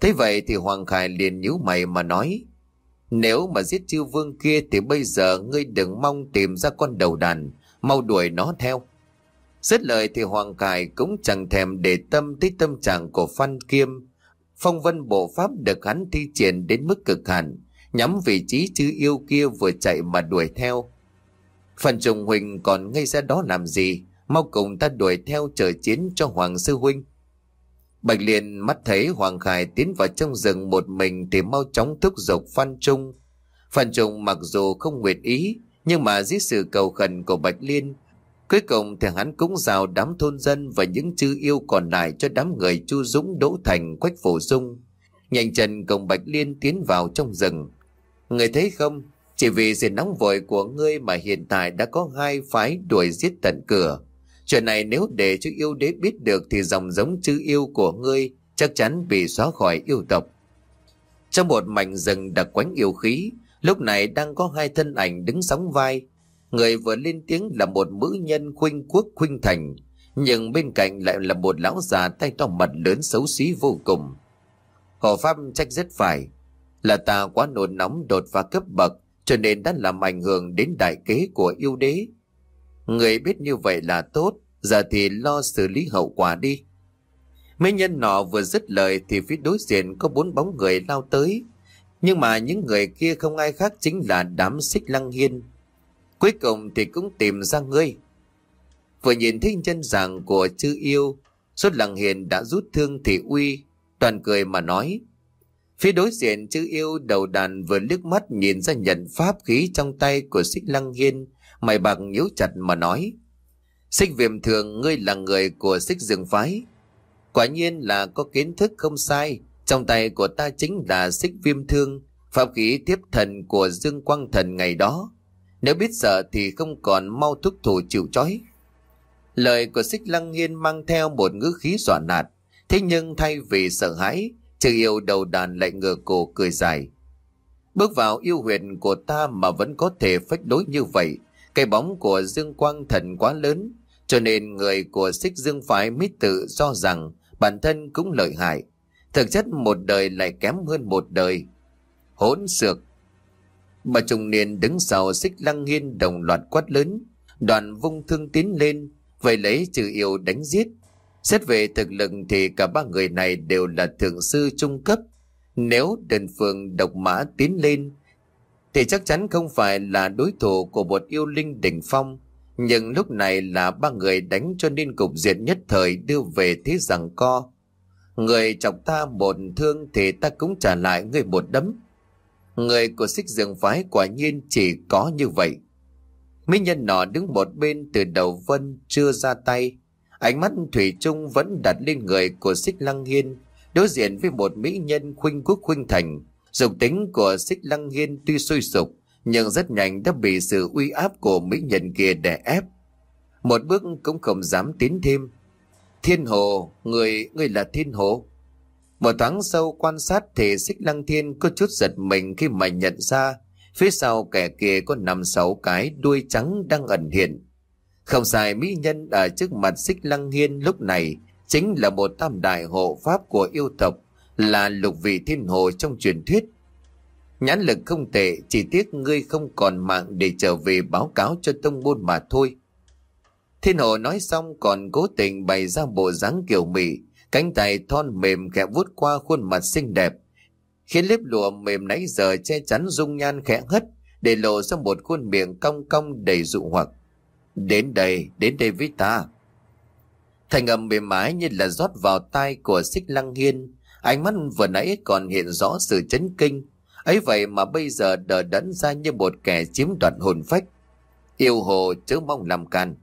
Thế vậy thì Hoàng Khải liền nhíu mày mà nói, nếu mà giết chư vương kia thì bây giờ ngươi đừng mong tìm ra con đầu đàn, mau đuổi nó theo. Dứt lời thì Hoàng Cải cũng chẳng thèm để tâm tới tâm trạng của Phan Kiêm. Phong vân bộ pháp được hắn thi triển đến mức cực hạn, nhắm vị trí chư yêu kia vừa chạy mà đuổi theo. Phần trùng huynh còn ngây ra đó làm gì, mau cùng ta đuổi theo chờ chiến cho Hoàng Sư Huynh. Bạch Liên mắt thấy Hoàng Khải tiến vào trong rừng một mình thì mau chóng thúc giục Phan Trung. Phan Trung mặc dù không nguyện ý, nhưng mà dưới sự cầu khẩn của Bạch Liên, cuối cùng thì hắn cũng rào đám thôn dân và những chư yêu còn lại cho đám người Chu Dũng Đỗ Thành Quách Phổ Dung. Nhanh chân cùng Bạch Liên tiến vào trong rừng. Người thấy không, chỉ vì sự nóng vội của ngươi mà hiện tại đã có hai phái đuổi giết tận cửa. Chuyện này nếu để cho yêu đế biết được thì dòng giống chư yêu của ngươi chắc chắn bị xóa khỏi yêu tộc. Trong một mảnh rừng đặc quánh yêu khí, lúc này đang có hai thân ảnh đứng sóng vai. Người vừa lên tiếng là một nữ nhân khuynh quốc khuynh thành, nhưng bên cạnh lại là một lão già tay to mặt lớn xấu xí vô cùng. Hồ Pháp trách rất phải, là ta quá nôn nóng đột phá cấp bậc, cho nên đã làm ảnh hưởng đến đại kế của yêu đế. Người biết như vậy là tốt, giờ thì lo xử lý hậu quả đi. Mấy nhân nọ vừa dứt lời thì phía đối diện có bốn bóng người lao tới. Nhưng mà những người kia không ai khác chính là đám xích lăng hiên. Cuối cùng thì cũng tìm ra ngươi. Vừa nhìn thấy chân dạng của chư yêu, suốt lăng hiền đã rút thương thị uy, toàn cười mà nói. Phía đối diện chư yêu đầu đàn vừa liếc mắt nhìn ra nhận pháp khí trong tay của xích lăng hiên, mày bạc nhíu chặt mà nói. Xích viêm thường ngươi là người của xích dương phái. Quả nhiên là có kiến thức không sai, trong tay của ta chính là xích viêm thương, pháp khí tiếp thần của Dương Quang Thần ngày đó. Nếu biết sợ thì không còn mau thúc thủ chịu trói. Lời của xích lăng hiên mang theo một ngữ khí dọa nạt, thế nhưng thay vì sợ hãi, trừ yêu đầu đàn lại ngửa cổ cười dài. Bước vào yêu huyền của ta mà vẫn có thể phách đối như vậy, cái bóng của Dương Quang Thần quá lớn, cho nên người của xích dương phái mới tự do rằng bản thân cũng lợi hại. Thực chất một đời lại kém hơn một đời. Hỗn xược. Bà trùng niên đứng sau xích lăng hiên đồng loạt quát lớn, đoàn vung thương tiến lên, vậy lấy trừ yêu đánh giết. Xét về thực lực thì cả ba người này đều là thượng sư trung cấp. Nếu đơn phương độc mã tiến lên, thì chắc chắn không phải là đối thủ của một yêu linh đỉnh phong. Nhưng lúc này là ba người đánh cho nên cục diện nhất thời đưa về thế rằng co. Người chọc ta một thương thì ta cũng trả lại người một đấm. Người của xích dương phái quả nhiên chỉ có như vậy. Mỹ nhân nọ đứng một bên từ đầu vân chưa ra tay. Ánh mắt Thủy chung vẫn đặt lên người của xích lăng hiên, đối diện với một mỹ nhân khuynh quốc khuynh thành. Dục tính của xích lăng hiên tuy sôi sục, nhưng rất nhanh đã bị sự uy áp của mỹ nhân kia đè ép. Một bước cũng không dám tiến thêm. Thiên hồ, người, người là thiên hồ. Một thoáng sâu quan sát thì xích lăng thiên có chút giật mình khi mà nhận ra phía sau kẻ kia có nằm sáu cái đuôi trắng đang ẩn hiện. Không sai mỹ nhân ở trước mặt xích lăng hiên lúc này chính là một tam đại hộ pháp của yêu tộc là lục vị thiên hồ trong truyền thuyết. Nhãn lực không tệ, chỉ tiếc ngươi không còn mạng để trở về báo cáo cho tông môn mà thôi. Thiên hồ nói xong còn cố tình bày ra bộ dáng kiểu mỹ cánh tay thon mềm khẽ vuốt qua khuôn mặt xinh đẹp, khiến lớp lụa mềm nãy giờ che chắn dung nhan khẽ hất, để lộ ra một khuôn miệng cong cong đầy dụ hoặc. Đến đây, đến đây với ta. Thành âm mềm mái như là rót vào tai của xích lăng hiên, ánh mắt vừa nãy còn hiện rõ sự chấn kinh, ấy vậy mà bây giờ đờ đẫn ra như một kẻ chiếm đoạt hồn phách. Yêu hồ chớ mong làm can.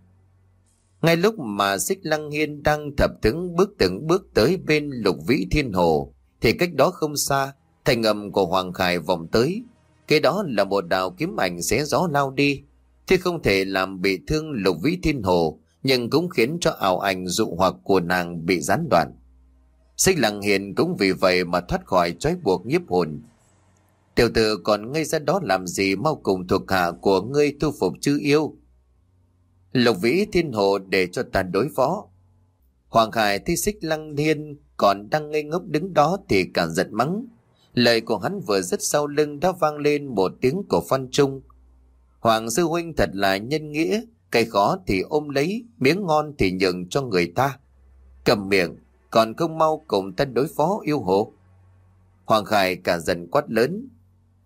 Ngay lúc mà xích lăng hiên đang thập tướng bước từng bước tới bên lục vĩ thiên hồ, thì cách đó không xa, thành âm của Hoàng Khải vòng tới. Kế đó là một đạo kiếm ảnh xé gió lao đi. thì không thể làm bị thương lục vĩ thiên hồ, nhưng cũng khiến cho ảo ảnh dụ hoặc của nàng bị gián đoạn. Xích lăng hiền cũng vì vậy mà thoát khỏi trói buộc nhiếp hồn. Tiểu tử còn ngây ra đó làm gì mau cùng thuộc hạ của ngươi thu phục chư yêu. Lục vĩ thiên hồ để cho ta đối phó. Hoàng Khải thi xích lăng thiên còn đang ngây ngốc đứng đó thì càng giận mắng. Lời của hắn vừa dứt sau lưng đã vang lên một tiếng của phan trung. Hoàng sư huynh thật là nhân nghĩa, cây khó thì ôm lấy, miếng ngon thì nhường cho người ta. Cầm miệng, còn không mau cùng ta đối phó yêu hộ. Hoàng Khải cả dần quát lớn.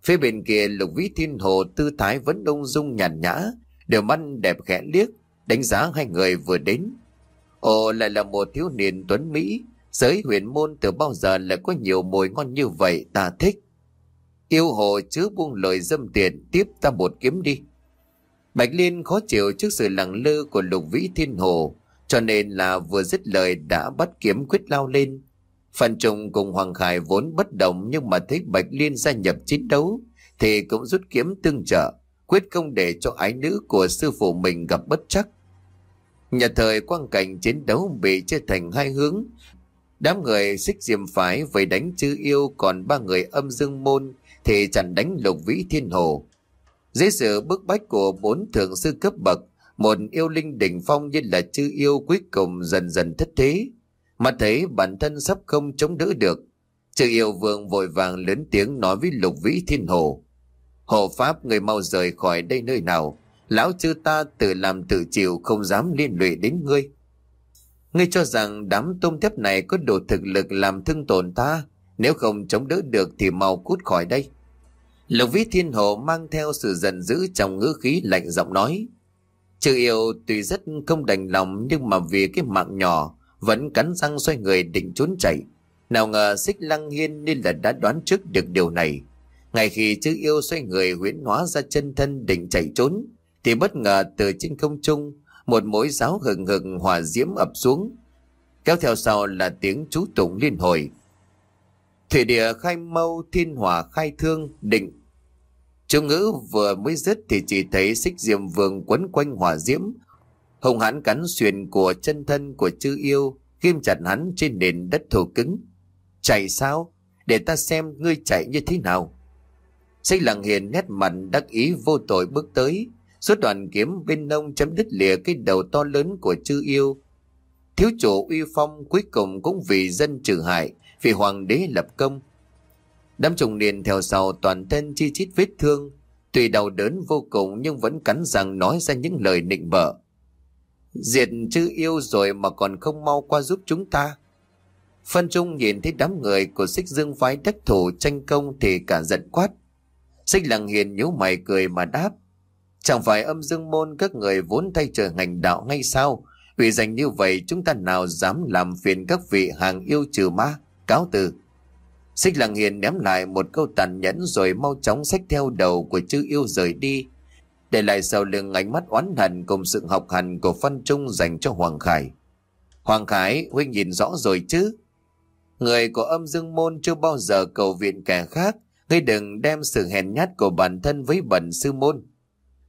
Phía bên kia lục vĩ thiên hồ tư thái vẫn đông dung nhàn nhã, đều mắt đẹp khẽ liếc, đánh giá hai người vừa đến. Ồ lại là một thiếu niên tuấn Mỹ, giới huyền môn từ bao giờ lại có nhiều mồi ngon như vậy ta thích. Yêu hồ chứ buông lời dâm tiền tiếp ta một kiếm đi. Bạch Liên khó chịu trước sự lẳng lơ của lục vĩ thiên hồ, cho nên là vừa dứt lời đã bắt kiếm quyết lao lên. Phan Trung cùng Hoàng Khải vốn bất động nhưng mà thấy Bạch Liên gia nhập chiến đấu thì cũng rút kiếm tương trợ, quyết không để cho ái nữ của sư phụ mình gặp bất chắc. Nhà thời quang cảnh chiến đấu bị chia thành hai hướng. Đám người xích diệm phái với đánh chư yêu còn ba người âm dương môn thì chẳng đánh lục vĩ thiên hồ. Dưới sự bức bách của bốn thượng sư cấp bậc, một yêu linh đỉnh phong như là chư yêu cuối cùng dần dần thất thế. Mà thấy bản thân sắp không chống đỡ được. Chư yêu vương vội vàng lớn tiếng nói với lục vĩ thiên hồ. Hộ Pháp người mau rời khỏi đây nơi nào. Lão chư ta tự làm tự chịu không dám liên lụy đến ngươi. Ngươi cho rằng đám tôm thép này có đủ thực lực làm thương tổn ta. Nếu không chống đỡ được thì mau cút khỏi đây. Lục vĩ thiên hộ mang theo sự giận dữ trong ngữ khí lạnh giọng nói. Chư yêu tuy rất không đành lòng nhưng mà vì cái mạng nhỏ, vẫn cắn răng xoay người định trốn chạy. Nào ngờ xích lăng hiên nên là đã đoán trước được điều này. Ngay khi chư yêu xoay người huyễn hóa ra chân thân định chạy trốn thì bất ngờ từ trên không trung một mối giáo hừng hừng hỏa diễm ập xuống. Kéo theo sau là tiếng chú tụng liên hồi. Thủy địa khai mâu, thiên hỏa khai thương, định. Chú ngữ vừa mới dứt thì chỉ thấy xích diệm vương quấn quanh hỏa diễm. Hồng hãn cắn xuyên của chân thân của chư yêu, ghim chặt hắn trên nền đất thổ cứng. Chạy sao? Để ta xem ngươi chạy như thế nào. Xây lặng hiền nét mặt đắc ý vô tội bước tới, suốt đoàn kiếm bên nông chấm đứt lìa cái đầu to lớn của chư yêu. Thiếu chủ uy phong cuối cùng cũng vì dân trừ hại, vì hoàng đế lập công. Đám trùng niên theo sau toàn thân chi chít vết thương, tuy đau đớn vô cùng nhưng vẫn cắn răng nói ra những lời nịnh bợ. Diệt chư yêu rồi mà còn không mau qua giúp chúng ta. Phân Trung nhìn thấy đám người của xích dương phái đắc thủ tranh công thì cả giận quát. Xích lặng hiền nhíu mày cười mà đáp. Chẳng phải âm dương môn các người vốn thay trời ngành đạo ngay sao? Vì dành như vậy chúng ta nào dám làm phiền các vị hàng yêu trừ ma, cáo từ. Xích lặng hiền ném lại một câu tàn nhẫn rồi mau chóng xách theo đầu của chư yêu rời đi. Để lại sau lưng ánh mắt oán hận cùng sự học hành của phân trung dành cho Hoàng Khải. Hoàng Khải, huynh nhìn rõ rồi chứ? Người của âm dương môn chưa bao giờ cầu viện kẻ khác, ngươi đừng đem sự hèn nhát của bản thân với bẩn sư môn.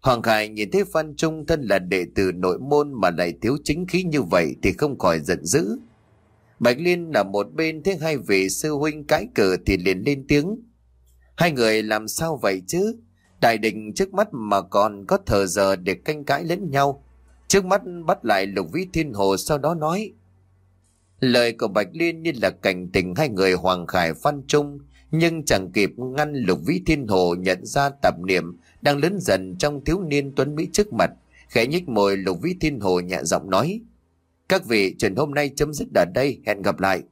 Hoàng Khải nhìn thấy Phan Trung thân là đệ tử nội môn mà lại thiếu chính khí như vậy thì không khỏi giận dữ. Bạch Liên là một bên, thấy hai vị sư huynh cãi cờ thì liền lên tiếng. Hai người làm sao vậy chứ? Đại định trước mắt mà còn có thờ giờ để canh cãi lẫn nhau. Trước mắt bắt lại lục vĩ thiên hồ sau đó nói. Lời của Bạch Liên như là cảnh tình hai người Hoàng Khải Phan Trung nhưng chẳng kịp ngăn lục vĩ thiên hồ nhận ra tập niệm đang lớn dần trong thiếu niên tuấn Mỹ trước mặt. Khẽ nhích môi lục vĩ thiên hồ nhẹ giọng nói. Các vị, chuyện hôm nay chấm dứt ở đây, hẹn gặp lại.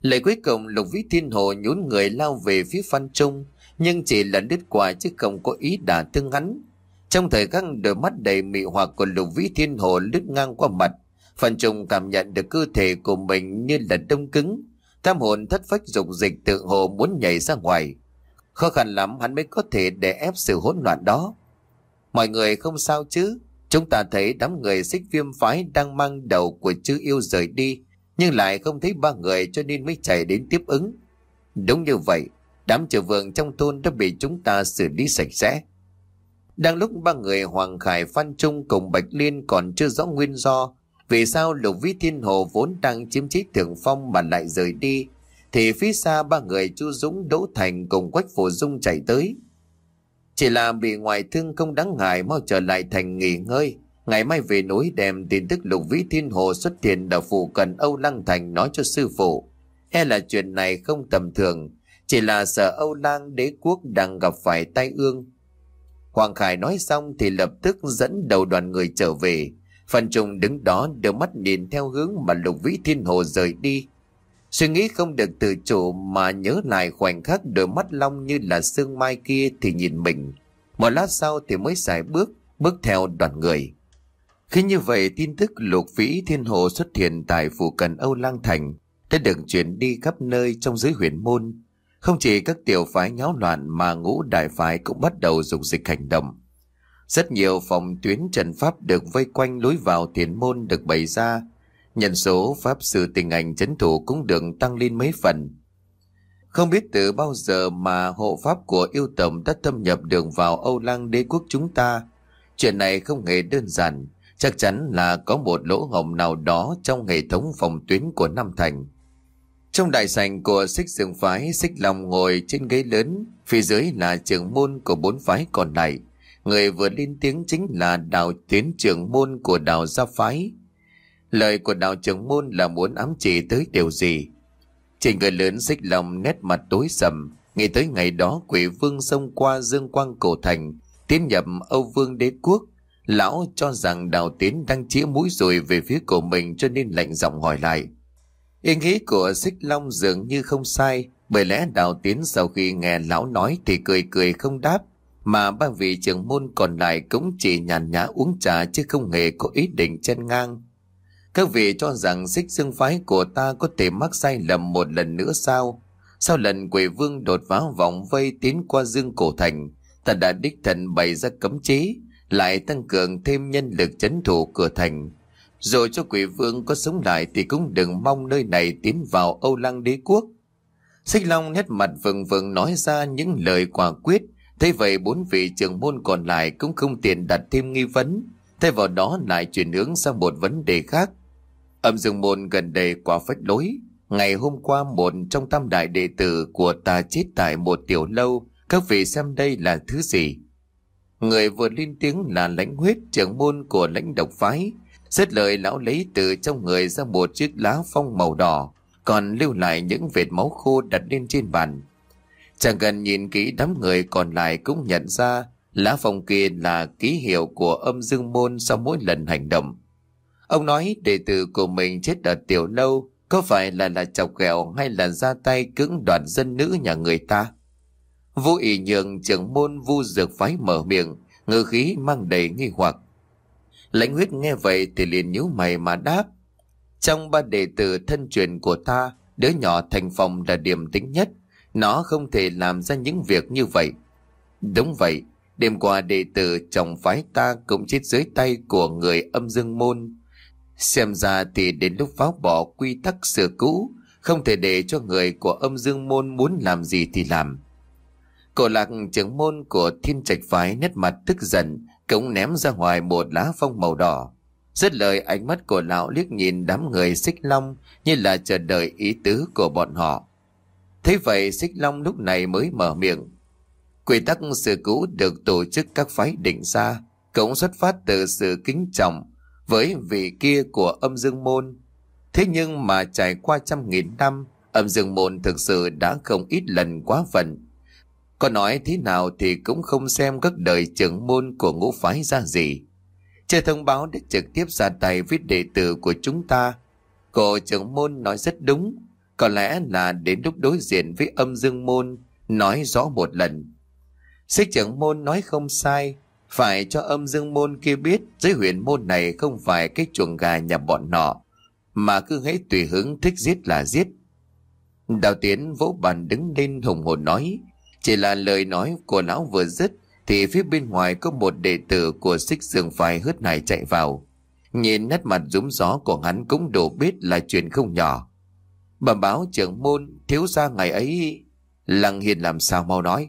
Lời cuối cùng lục vĩ thiên hồ nhún người lao về phía Phan Trung, nhưng chỉ là đứt quả chứ không có ý đả thương hắn. Trong thời khắc đôi mắt đầy mị hoặc của lục vĩ thiên hồ lướt ngang qua mặt, Phan Trung cảm nhận được cơ thể của mình như là đông cứng, Tham hồn thất phách dục dịch tự hồ muốn nhảy ra ngoài. Khó khăn lắm hắn mới có thể để ép sự hỗn loạn đó. Mọi người không sao chứ? Chúng ta thấy đám người xích viêm phái đang mang đầu của chư yêu rời đi, nhưng lại không thấy ba người cho nên mới chạy đến tiếp ứng. Đúng như vậy, đám triều vườn trong thôn đã bị chúng ta xử lý sạch sẽ. Đang lúc ba người Hoàng Khải Phan Trung cùng Bạch Liên còn chưa rõ nguyên do, vì sao lục vĩ thiên hồ vốn đang chiếm trí thượng phong mà lại rời đi, thì phía xa ba người chu Dũng Đỗ Thành cùng Quách Phổ Dung chạy tới. Chỉ là bị ngoại thương không đáng ngại mau trở lại thành nghỉ ngơi. Ngày mai về núi đem tin tức lục vĩ thiên hồ xuất hiện ở phụ cận Âu Lăng Thành nói cho sư phụ. E là chuyện này không tầm thường, chỉ là sợ Âu Lang đế quốc đang gặp phải tai ương. Hoàng Khải nói xong thì lập tức dẫn đầu đoàn người trở về. Phan Trung đứng đó đưa mắt nhìn theo hướng mà lục vĩ thiên hồ rời đi. Suy nghĩ không được tự chủ mà nhớ lại khoảnh khắc đôi mắt long như là sương mai kia thì nhìn mình. Một lát sau thì mới xài bước, bước theo đoàn người. Khi như vậy tin tức lục vĩ thiên hồ xuất hiện tại phủ cận Âu Lang Thành đã được chuyển đi khắp nơi trong giới huyền môn. Không chỉ các tiểu phái nháo loạn mà ngũ đại phái cũng bắt đầu dùng dịch hành động. Rất nhiều phòng tuyến trần pháp được vây quanh lối vào thiền môn được bày ra. Nhân số pháp sư tình ảnh chấn thủ cũng được tăng lên mấy phần. Không biết từ bao giờ mà hộ pháp của yêu tầm đã thâm nhập đường vào Âu Lăng đế quốc chúng ta. Chuyện này không hề đơn giản, chắc chắn là có một lỗ hổng nào đó trong hệ thống phòng tuyến của Nam Thành. Trong đại sảnh của xích dương phái, xích lòng ngồi trên ghế lớn, phía dưới là trưởng môn của bốn phái còn lại. Người vừa lên tiếng chính là đạo tiến trưởng môn của đạo gia phái. Lời của đạo trưởng môn là muốn ám chỉ tới điều gì? Chỉ người lớn xích lòng nét mặt tối sầm, nghĩ tới ngày đó quỷ vương xông qua dương quang cổ thành, tiến nhập Âu vương đế quốc. Lão cho rằng đạo tiến đang chĩa mũi rồi về phía của mình cho nên lạnh giọng hỏi lại. Ý nghĩ của xích long dường như không sai, bởi lẽ đạo tiến sau khi nghe lão nói thì cười cười không đáp, mà ba vị trưởng môn còn lại cũng chỉ nhàn nhã uống trà chứ không hề có ý định chen ngang. Các vị cho rằng xích dương phái của ta có thể mắc sai lầm một lần nữa sao? Sau lần quỷ vương đột phá vòng vây tiến qua dương cổ thành, ta đã đích thần bày ra cấm chế, lại tăng cường thêm nhân lực chấn thủ cửa thành. Rồi cho quỷ vương có sống lại thì cũng đừng mong nơi này tiến vào Âu Lăng đế quốc. Xích Long nét mặt vừng vừng nói ra những lời quả quyết. Thế vậy bốn vị trưởng môn còn lại cũng không tiền đặt thêm nghi vấn. Thay vào đó lại chuyển hướng sang một vấn đề khác. Âm dương môn gần đây quá phách lối. Ngày hôm qua một trong tam đại đệ tử của ta chết tại một tiểu lâu. Các vị xem đây là thứ gì? Người vừa lên tiếng là lãnh huyết trưởng môn của lãnh độc phái. Rất lời lão lấy từ trong người ra một chiếc lá phong màu đỏ, còn lưu lại những vệt máu khô đặt lên trên bàn. Chẳng cần nhìn kỹ đám người còn lại cũng nhận ra lá phong kia là ký hiệu của âm dương môn sau mỗi lần hành động. Ông nói đệ tử của mình chết ở tiểu lâu có phải là là chọc ghẹo hay là ra tay cưỡng đoạt dân nữ nhà người ta? vũ ý nhường trưởng môn vu dược phái mở miệng, ngư khí mang đầy nghi hoặc. Lãnh huyết nghe vậy thì liền nhíu mày mà đáp. Trong ba đệ tử thân truyền của ta, đứa nhỏ thành phòng là điểm tính nhất. Nó không thể làm ra những việc như vậy. Đúng vậy, đêm qua đệ tử chồng phái ta cũng chết dưới tay của người âm dương môn. Xem ra thì đến lúc pháo bỏ quy tắc xưa cũ, không thể để cho người của âm dương môn muốn làm gì thì làm. Cổ lạc trưởng môn của thiên trạch phái nét mặt tức giận, cũng ném ra ngoài một lá phong màu đỏ. Rất lời ánh mắt của lão liếc nhìn đám người xích long như là chờ đợi ý tứ của bọn họ. Thế vậy xích long lúc này mới mở miệng. Quy tắc sự cũ được tổ chức các phái định ra, cũng xuất phát từ sự kính trọng với vị kia của âm dương môn. Thế nhưng mà trải qua trăm nghìn năm, âm dương môn thực sự đã không ít lần quá phận có nói thế nào thì cũng không xem các đời trưởng môn của ngũ phái ra gì. Chưa thông báo để trực tiếp ra tay với đệ tử của chúng ta. Cổ trưởng môn nói rất đúng. Có lẽ là đến lúc đối diện với âm dương môn, nói rõ một lần. Xích trưởng môn nói không sai. Phải cho âm dương môn kia biết dưới huyền môn này không phải cái chuồng gà nhà bọn nọ. Mà cứ hãy tùy hứng thích giết là giết. Đào Tiến vỗ bàn đứng lên hùng hồn nói, chỉ là lời nói của lão vừa dứt thì phía bên ngoài có một đệ tử của xích dương phái hớt này chạy vào. Nhìn nét mặt rúng gió của hắn cũng đủ biết là chuyện không nhỏ bà báo trưởng môn thiếu gia ngày ấy Lăng Hiền làm sao mau nói.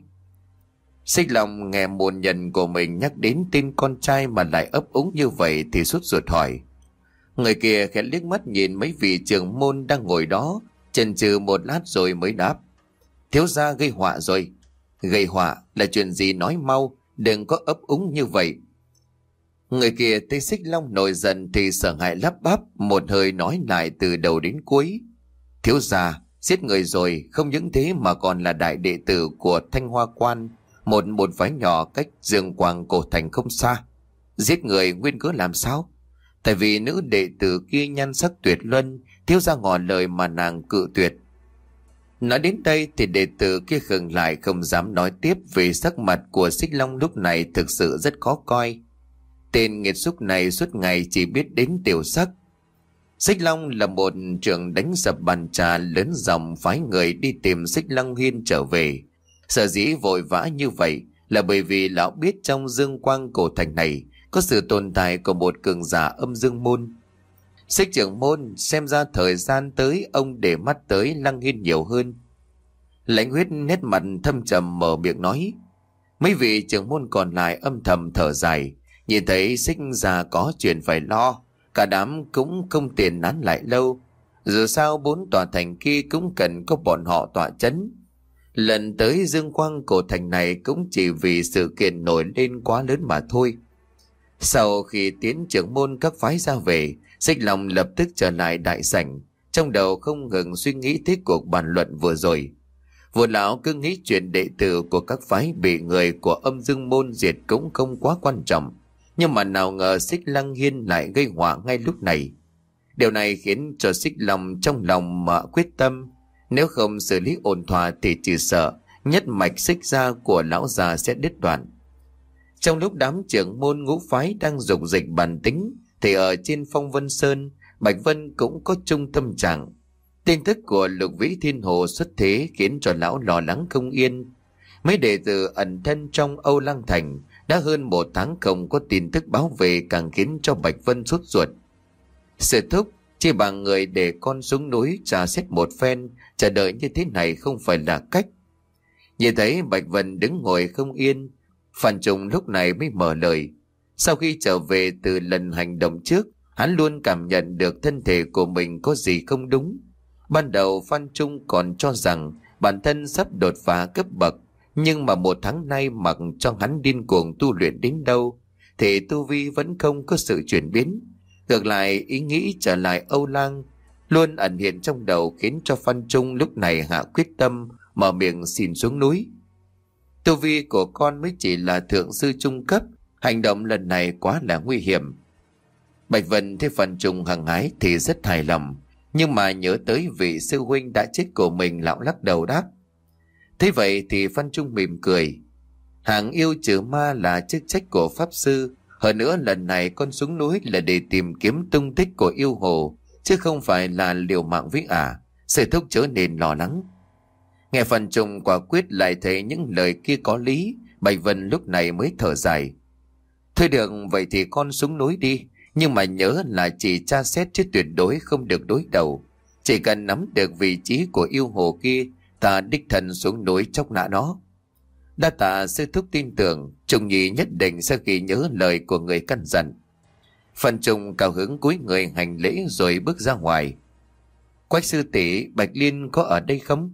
Xích lòng nghe môn nhân của mình nhắc đến tên con trai mà lại ấp úng như vậy thì suốt ruột hỏi. Người kia khẽ liếc mắt nhìn mấy vị trưởng môn đang ngồi đó, chần chừ một lát rồi mới đáp. Thiếu gia gây họa rồi, Gây họa là chuyện gì nói mau, đừng có ấp úng như vậy. Người kia thấy xích long nổi giận thì sợ hãi lắp bắp, một hơi nói lại từ đầu đến cuối. Thiếu gia, giết người rồi, không những thế mà còn là đại đệ tử của Thanh Hoa Quan, một một phái nhỏ cách dương quang cổ thành không xa. Giết người nguyên cớ làm sao? Tại vì nữ đệ tử kia nhan sắc tuyệt luân, thiếu gia ngỏ lời mà nàng cự tuyệt. Nói đến đây thì đệ tử kia khừng lại không dám nói tiếp vì sắc mặt của xích long lúc này thực sự rất khó coi. Tên nghiệt xúc này suốt ngày chỉ biết đến tiểu sắc. Xích Long là một trường đánh sập bàn trà lớn dòng phái người đi tìm Xích Long Hiên trở về. Sở dĩ vội vã như vậy là bởi vì lão biết trong dương quang cổ thành này có sự tồn tại của một cường giả âm dương môn. Xích trưởng môn xem ra thời gian tới ông để mắt tới Lăng Hiên nhiều hơn. Lãnh huyết nét mặt thâm trầm mở miệng nói. Mấy vị trưởng môn còn lại âm thầm thở dài. Nhìn thấy xích già có chuyện phải lo. Cả đám cũng không tiền nán lại lâu. Dù sao bốn tòa thành kia cũng cần có bọn họ tỏa chấn. Lần tới dương quang cổ thành này cũng chỉ vì sự kiện nổi lên quá lớn mà thôi. Sau khi tiến trưởng môn các phái ra về, Xích lòng lập tức trở lại đại sảnh, trong đầu không ngừng suy nghĩ tới cuộc bàn luận vừa rồi. Vua lão cứ nghĩ chuyện đệ tử của các phái bị người của âm dương môn diệt cũng không quá quan trọng. Nhưng mà nào ngờ xích lăng hiên lại gây họa ngay lúc này. Điều này khiến cho xích lòng trong lòng mà quyết tâm. Nếu không xử lý ổn thỏa thì chỉ sợ nhất mạch xích ra của lão già sẽ đứt đoạn. Trong lúc đám trưởng môn ngũ phái đang dục dịch bản tính, thì ở trên phong vân sơn, Bạch Vân cũng có chung tâm trạng Tin tức của lục vĩ thiên hồ xuất thế khiến cho lão lo lắng không yên. Mấy đệ tử ẩn thân trong Âu Lăng Thành đã hơn một tháng không có tin tức báo về càng khiến cho Bạch Vân sốt ruột. Sự thúc, chỉ bằng người để con xuống núi trà xét một phen, chờ đợi như thế này không phải là cách. Nhìn thấy Bạch Vân đứng ngồi không yên, Phan Trung lúc này mới mở lời. Sau khi trở về từ lần hành động trước, hắn luôn cảm nhận được thân thể của mình có gì không đúng. Ban đầu Phan Trung còn cho rằng bản thân sắp đột phá cấp bậc, nhưng mà một tháng nay mặc cho hắn điên cuồng tu luyện đến đâu, thì tu vi vẫn không có sự chuyển biến. Ngược lại ý nghĩ trở lại Âu Lang luôn ẩn hiện trong đầu khiến cho Phan Trung lúc này hạ quyết tâm mở miệng xin xuống núi. Tu vi của con mới chỉ là thượng sư trung cấp, hành động lần này quá là nguy hiểm. Bạch Vân thấy Phan Trung hằng hái thì rất hài lòng, nhưng mà nhớ tới vị sư huynh đã chết của mình lão lắc đầu đáp. Thế vậy thì Phan Trung mỉm cười. Hàng yêu trừ ma là chức trách của Pháp Sư, hơn nữa lần này con xuống núi là để tìm kiếm tung tích của yêu hồ, chứ không phải là liều mạng với ả. À. Sự thúc trở nên lo lắng. Nghe Phan Trung quả quyết lại thấy những lời kia có lý, Bạch Vân lúc này mới thở dài. Thôi được, vậy thì con xuống núi đi, nhưng mà nhớ là chỉ tra xét chứ tuyệt đối không được đối đầu. Chỉ cần nắm được vị trí của yêu hồ kia, ta đích thần xuống núi chốc nã nó. Đa tạ sư thúc tin tưởng, trùng Nhi nhất định sẽ ghi nhớ lời của người căn dặn. Phần trùng cao hứng cúi người hành lễ rồi bước ra ngoài. Quách sư tỷ Bạch Liên có ở đây không?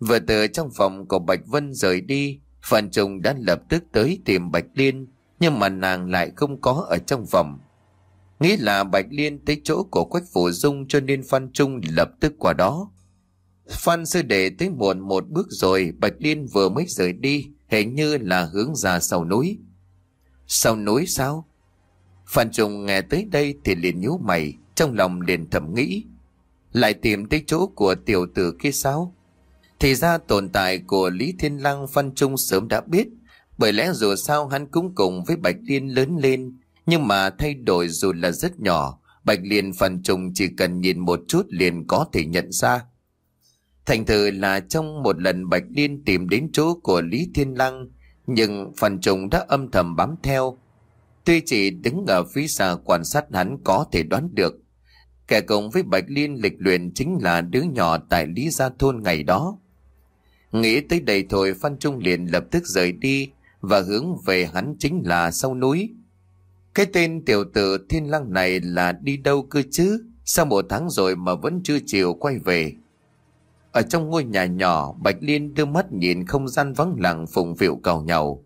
Vừa từ trong phòng của Bạch Vân rời đi, Phan Trung đã lập tức tới tìm Bạch Liên, nhưng mà nàng lại không có ở trong phòng. Nghĩ là Bạch Liên tới chỗ của Quách Phổ Dung cho nên Phan Trung lập tức qua đó. Phan sư đệ tới muộn một bước rồi, Bạch Liên vừa mới rời đi, hình như là hướng ra sau núi. Sau núi sao? Phan Trung nghe tới đây thì liền nhíu mày, trong lòng liền thầm nghĩ. Lại tìm tới chỗ của tiểu tử kia sao? Thì ra tồn tại của Lý Thiên Lăng Phan Trung sớm đã biết, bởi lẽ dù sao hắn cũng cùng với Bạch Liên lớn lên, nhưng mà thay đổi dù là rất nhỏ, Bạch Liên Phan Trung chỉ cần nhìn một chút liền có thể nhận ra. Thành thử là trong một lần Bạch Liên tìm đến chỗ của Lý Thiên Lăng, nhưng Phan Trung đã âm thầm bám theo. Tuy chỉ đứng ở phía xa quan sát hắn có thể đoán được, kẻ cùng với Bạch Liên lịch luyện chính là đứa nhỏ tại Lý Gia Thôn ngày đó. Nghĩ tới đây thôi Phan Trung liền lập tức rời đi và hướng về hắn chính là sau núi. Cái tên tiểu tử thiên lăng này là đi đâu cơ chứ? Sau một tháng rồi mà vẫn chưa chịu quay về. Ở trong ngôi nhà nhỏ, Bạch Liên đưa mắt nhìn không gian vắng lặng phụng phịu cầu nhau.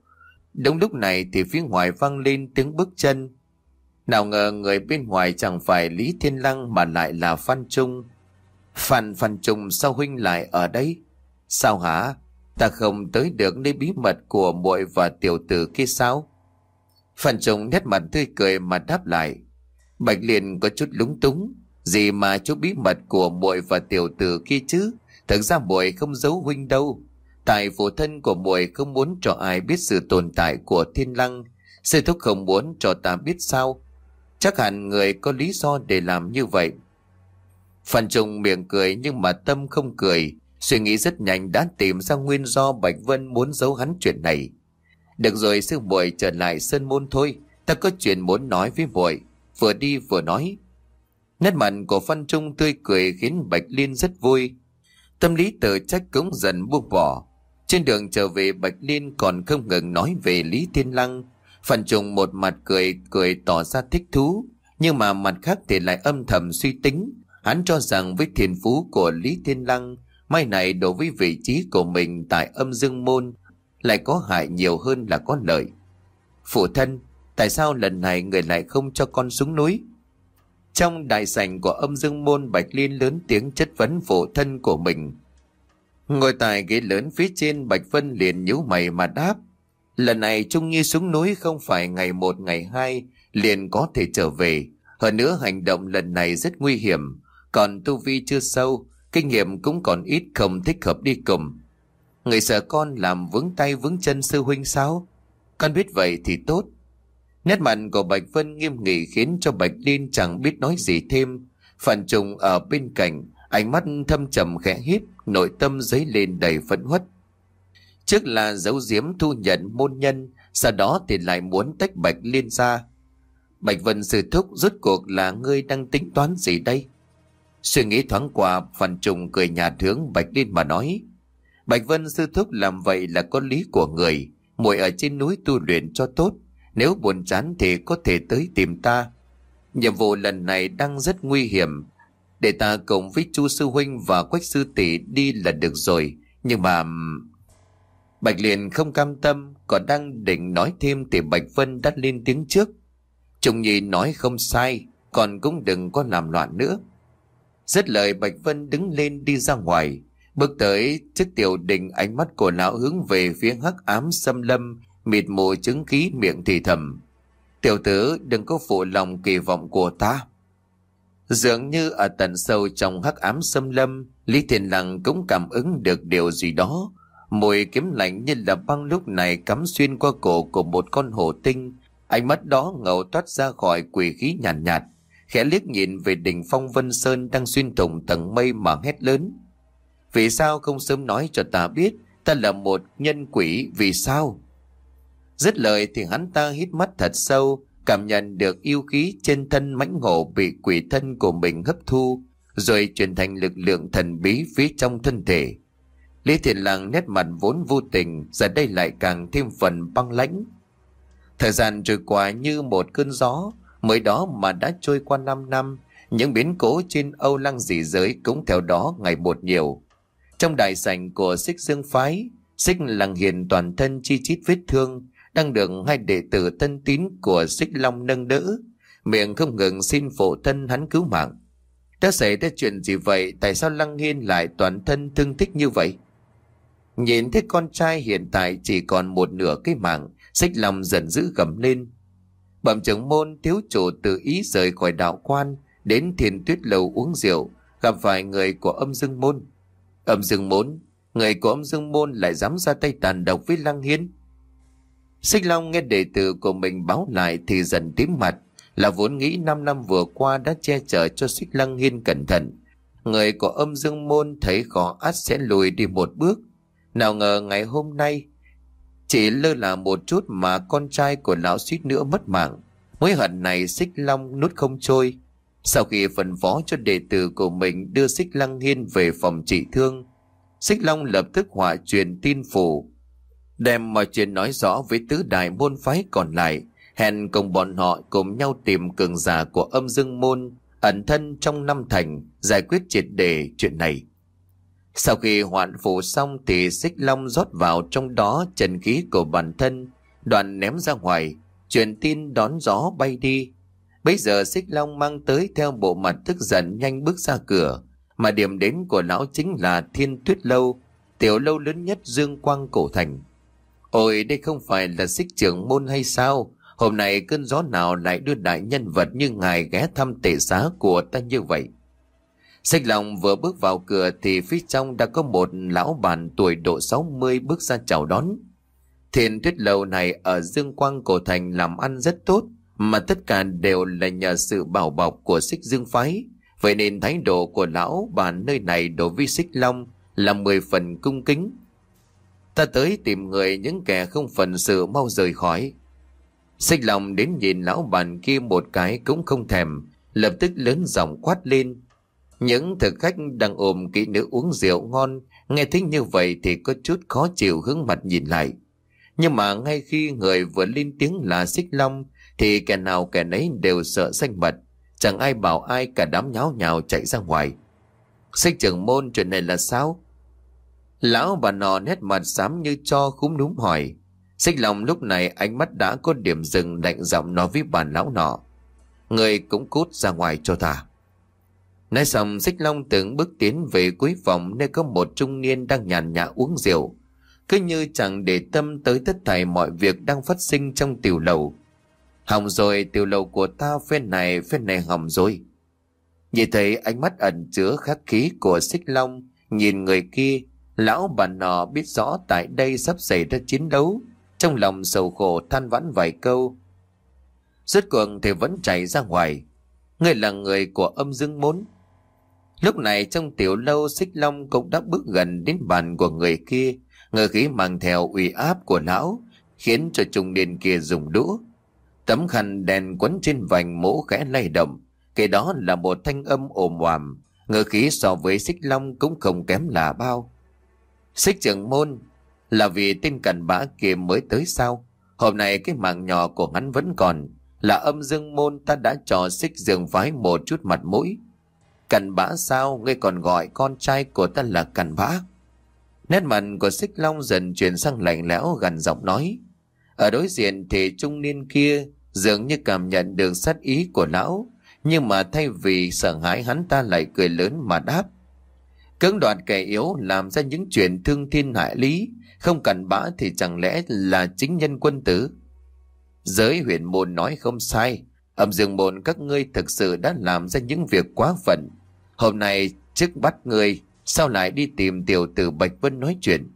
Đúng lúc này thì phía ngoài vang lên tiếng bước chân. Nào ngờ người bên ngoài chẳng phải Lý Thiên Lăng mà lại là Phan Trung. Phan Phan Trung sao huynh lại ở đây? Sao hả? Ta không tới được nơi bí mật của muội và tiểu tử kia sao? Phan Trung nét mặt tươi cười mà đáp lại. Bạch Liên có chút lúng túng. Gì mà chú bí mật của muội và tiểu tử kia chứ? Thực ra muội không giấu huynh đâu. Tại phụ thân của muội không muốn cho ai biết sự tồn tại của thiên lăng. Sư thúc không muốn cho ta biết sao. Chắc hẳn người có lý do để làm như vậy. Phan Trung miệng cười nhưng mà tâm không cười. Suy nghĩ rất nhanh đã tìm ra nguyên do Bạch Vân muốn giấu hắn chuyện này. Được rồi, sư muội trở lại sân môn thôi. Ta có chuyện muốn nói với muội Vừa đi vừa nói. Nét mặt của Phan Trung tươi cười khiến Bạch Liên rất vui. Tâm lý tự trách cũng dần buông bỏ. Trên đường trở về Bạch Liên còn không ngừng nói về Lý Thiên Lăng. Phần trùng một mặt cười cười tỏ ra thích thú. Nhưng mà mặt khác thì lại âm thầm suy tính. Hắn cho rằng với thiền phú của Lý Thiên Lăng, mai này đối với vị trí của mình tại âm dương môn lại có hại nhiều hơn là có lợi. Phụ thân, tại sao lần này người lại không cho con xuống núi? Trong đại sảnh của âm dương môn Bạch Liên lớn tiếng chất vấn phụ thân của mình. Ngồi tại ghế lớn phía trên Bạch Vân liền nhíu mày mà đáp. Lần này Trung Nhi xuống núi không phải ngày một ngày hai liền có thể trở về. Hơn nữa hành động lần này rất nguy hiểm. Còn tu vi chưa sâu, kinh nghiệm cũng còn ít không thích hợp đi cùng. Người sợ con làm vướng tay vướng chân sư huynh sao? Con biết vậy thì tốt. Nét mặt của Bạch Vân nghiêm nghị khiến cho Bạch Liên chẳng biết nói gì thêm. Phản trùng ở bên cạnh, ánh mắt thâm trầm khẽ hít, nội tâm dấy lên đầy phẫn huất. Trước là giấu giếm thu nhận môn nhân, sau đó thì lại muốn tách Bạch Liên ra. Bạch Vân sư thúc rốt cuộc là ngươi đang tính toán gì đây? Suy nghĩ thoáng qua, Phan Trùng cười nhạt thướng Bạch Liên mà nói. Bạch Vân sư thúc làm vậy là có lý của người, muội ở trên núi tu luyện cho tốt. Nếu buồn chán thì có thể tới tìm ta. Nhiệm vụ lần này đang rất nguy hiểm. Để ta cùng với chu sư huynh và quách sư tỷ đi là được rồi. Nhưng mà... Bạch Liên không cam tâm, còn đang định nói thêm thì Bạch Vân đã lên tiếng trước. trùng Nhi nói không sai, còn cũng đừng có làm loạn nữa. Rất lời Bạch Vân đứng lên đi ra ngoài, bước tới trước tiểu đình ánh mắt của lão hướng về phía hắc ám xâm lâm, mịt mù chứng khí miệng thì thầm. Tiểu tử đừng có phụ lòng kỳ vọng của ta. Dường như ở tận sâu trong hắc ám xâm lâm, Lý Thiền Lăng cũng cảm ứng được điều gì đó. Mùi kiếm lạnh như là băng lúc này cắm xuyên qua cổ của một con hổ tinh, Ánh mắt đó ngầu toát ra khỏi quỷ khí nhàn nhạt, nhạt, khẽ liếc nhìn về đỉnh phong Vân Sơn đang xuyên thủng tầng mây mà hét lớn. Vì sao không sớm nói cho ta biết ta là một nhân quỷ vì sao? Dứt lời thì hắn ta hít mắt thật sâu, cảm nhận được yêu khí trên thân mãnh hổ bị quỷ thân của mình hấp thu, rồi chuyển thành lực lượng thần bí phía trong thân thể. Lý Thiện Lăng nét mặt vốn vô tình, giờ đây lại càng thêm phần băng lãnh. Thời gian trôi qua như một cơn gió, mới đó mà đã trôi qua 5 năm, những biến cố trên Âu Lăng dị giới cũng theo đó ngày một nhiều. Trong đại sảnh của xích dương phái, xích lăng hiền toàn thân chi chít vết thương, đang được hai đệ tử thân tín của xích long nâng đỡ, miệng không ngừng xin phụ thân hắn cứu mạng. Đã xảy ra chuyện gì vậy, tại sao lăng hiên lại toàn thân thương tích như vậy? Nhìn thấy con trai hiện tại chỉ còn một nửa cái mạng, xích long dần dữ gầm lên. Bẩm trưởng môn thiếu chủ tự ý rời khỏi đạo quan, đến thiền tuyết lầu uống rượu, gặp phải người của âm dương môn. Âm dương môn, người của âm dương môn lại dám ra tay tàn độc với lăng hiên. Sinh Long nghe đệ tử của mình báo lại thì dần tím mặt, là vốn nghĩ 5 năm vừa qua đã che chở cho Xích Lăng Hiên cẩn thận. Người của âm dương môn thấy khó át sẽ lùi đi một bước. Nào ngờ ngày hôm nay, chỉ lơ là một chút mà con trai của lão suýt nữa mất mạng. Mối hận này xích long nút không trôi. Sau khi phân phó cho đệ tử của mình đưa xích lăng hiên về phòng trị thương, xích long lập tức hỏa truyền tin phủ. Đem mọi chuyện nói rõ với tứ đại môn phái còn lại, hẹn cùng bọn họ cùng nhau tìm cường giả của âm dương môn, ẩn thân trong năm thành, giải quyết triệt đề chuyện này. Sau khi hoạn phủ xong thì xích long rót vào trong đó trần khí của bản thân, đoàn ném ra ngoài, truyền tin đón gió bay đi. Bây giờ xích long mang tới theo bộ mặt tức giận nhanh bước ra cửa, mà điểm đến của lão chính là thiên tuyết lâu, tiểu lâu lớn nhất dương quang cổ thành. Ôi đây không phải là xích trưởng môn hay sao? Hôm nay cơn gió nào lại đưa đại nhân vật như ngài ghé thăm tệ xá của ta như vậy? Xích Long vừa bước vào cửa thì phía trong đã có một lão bàn tuổi độ 60 bước ra chào đón. Thiền tuyết lầu này ở Dương Quang Cổ Thành làm ăn rất tốt, mà tất cả đều là nhờ sự bảo bọc của xích dương phái. Vậy nên thái độ của lão bàn nơi này đối với xích long là mười phần cung kính. Ta tới tìm người những kẻ không phần sự mau rời khỏi. Xích long đến nhìn lão bàn kia một cái cũng không thèm, lập tức lớn giọng quát lên. Những thực khách đang ôm kỹ nữ uống rượu ngon, nghe thấy như vậy thì có chút khó chịu hướng mặt nhìn lại. Nhưng mà ngay khi người vừa lên tiếng là xích long, thì kẻ nào kẻ nấy đều sợ xanh mật. Chẳng ai bảo ai cả đám nháo nhào chạy ra ngoài. Xích trưởng môn chuyện này là sao? Lão bà nọ nét mặt xám như cho khúm núm hỏi. Xích lòng lúc này ánh mắt đã có điểm dừng đạnh giọng nói với bàn lão nọ. Người cũng cút ra ngoài cho ta. Nói xong xích long từng bước tiến về cuối phòng nơi có một trung niên đang nhàn nhã uống rượu. Cứ như chẳng để tâm tới tất thảy mọi việc đang phát sinh trong tiểu lầu. Hỏng rồi tiểu lầu của ta phen này phen này hỏng rồi. Nhìn thấy ánh mắt ẩn chứa khắc khí của xích long, nhìn người kia, lão bà nọ biết rõ tại đây sắp xảy ra chiến đấu, trong lòng sầu khổ than vãn vài câu. Rốt cuộc thì vẫn chạy ra ngoài. Người là người của âm dương muốn Lúc này trong tiểu lâu xích long cũng đã bước gần đến bàn của người kia, ngờ khí mang theo uy áp của lão, khiến cho trung niên kia dùng đũa. Tấm khăn đèn quấn trên vành mũ khẽ lay động. Kể đó là một thanh âm ồm oàm. Ngờ khí so với xích long cũng không kém là bao. Xích trưởng môn là vì tên cẩn bã kia mới tới sao? Hôm nay cái mạng nhỏ của hắn vẫn còn. Là âm dương môn ta đã cho xích giường phái một chút mặt mũi. Cẩn bã sao? Ngươi còn gọi con trai của ta là cẩn bã. Nét mặt của xích long dần chuyển sang lạnh lẽo gần giọng nói. Ở đối diện thì trung niên kia dường như cảm nhận được sát ý của lão. Nhưng mà thay vì sợ hãi hắn ta lại cười lớn mà đáp. Cưỡng đoạt kẻ yếu làm ra những chuyện thương thiên hại lý. Không cần bã thì chẳng lẽ là chính nhân quân tử. Giới huyền môn nói không sai. Âm dương môn các ngươi thực sự đã làm ra những việc quá phận. Hôm nay trước bắt ngươi, Sao lại đi tìm tiểu tử Bạch Vân nói chuyện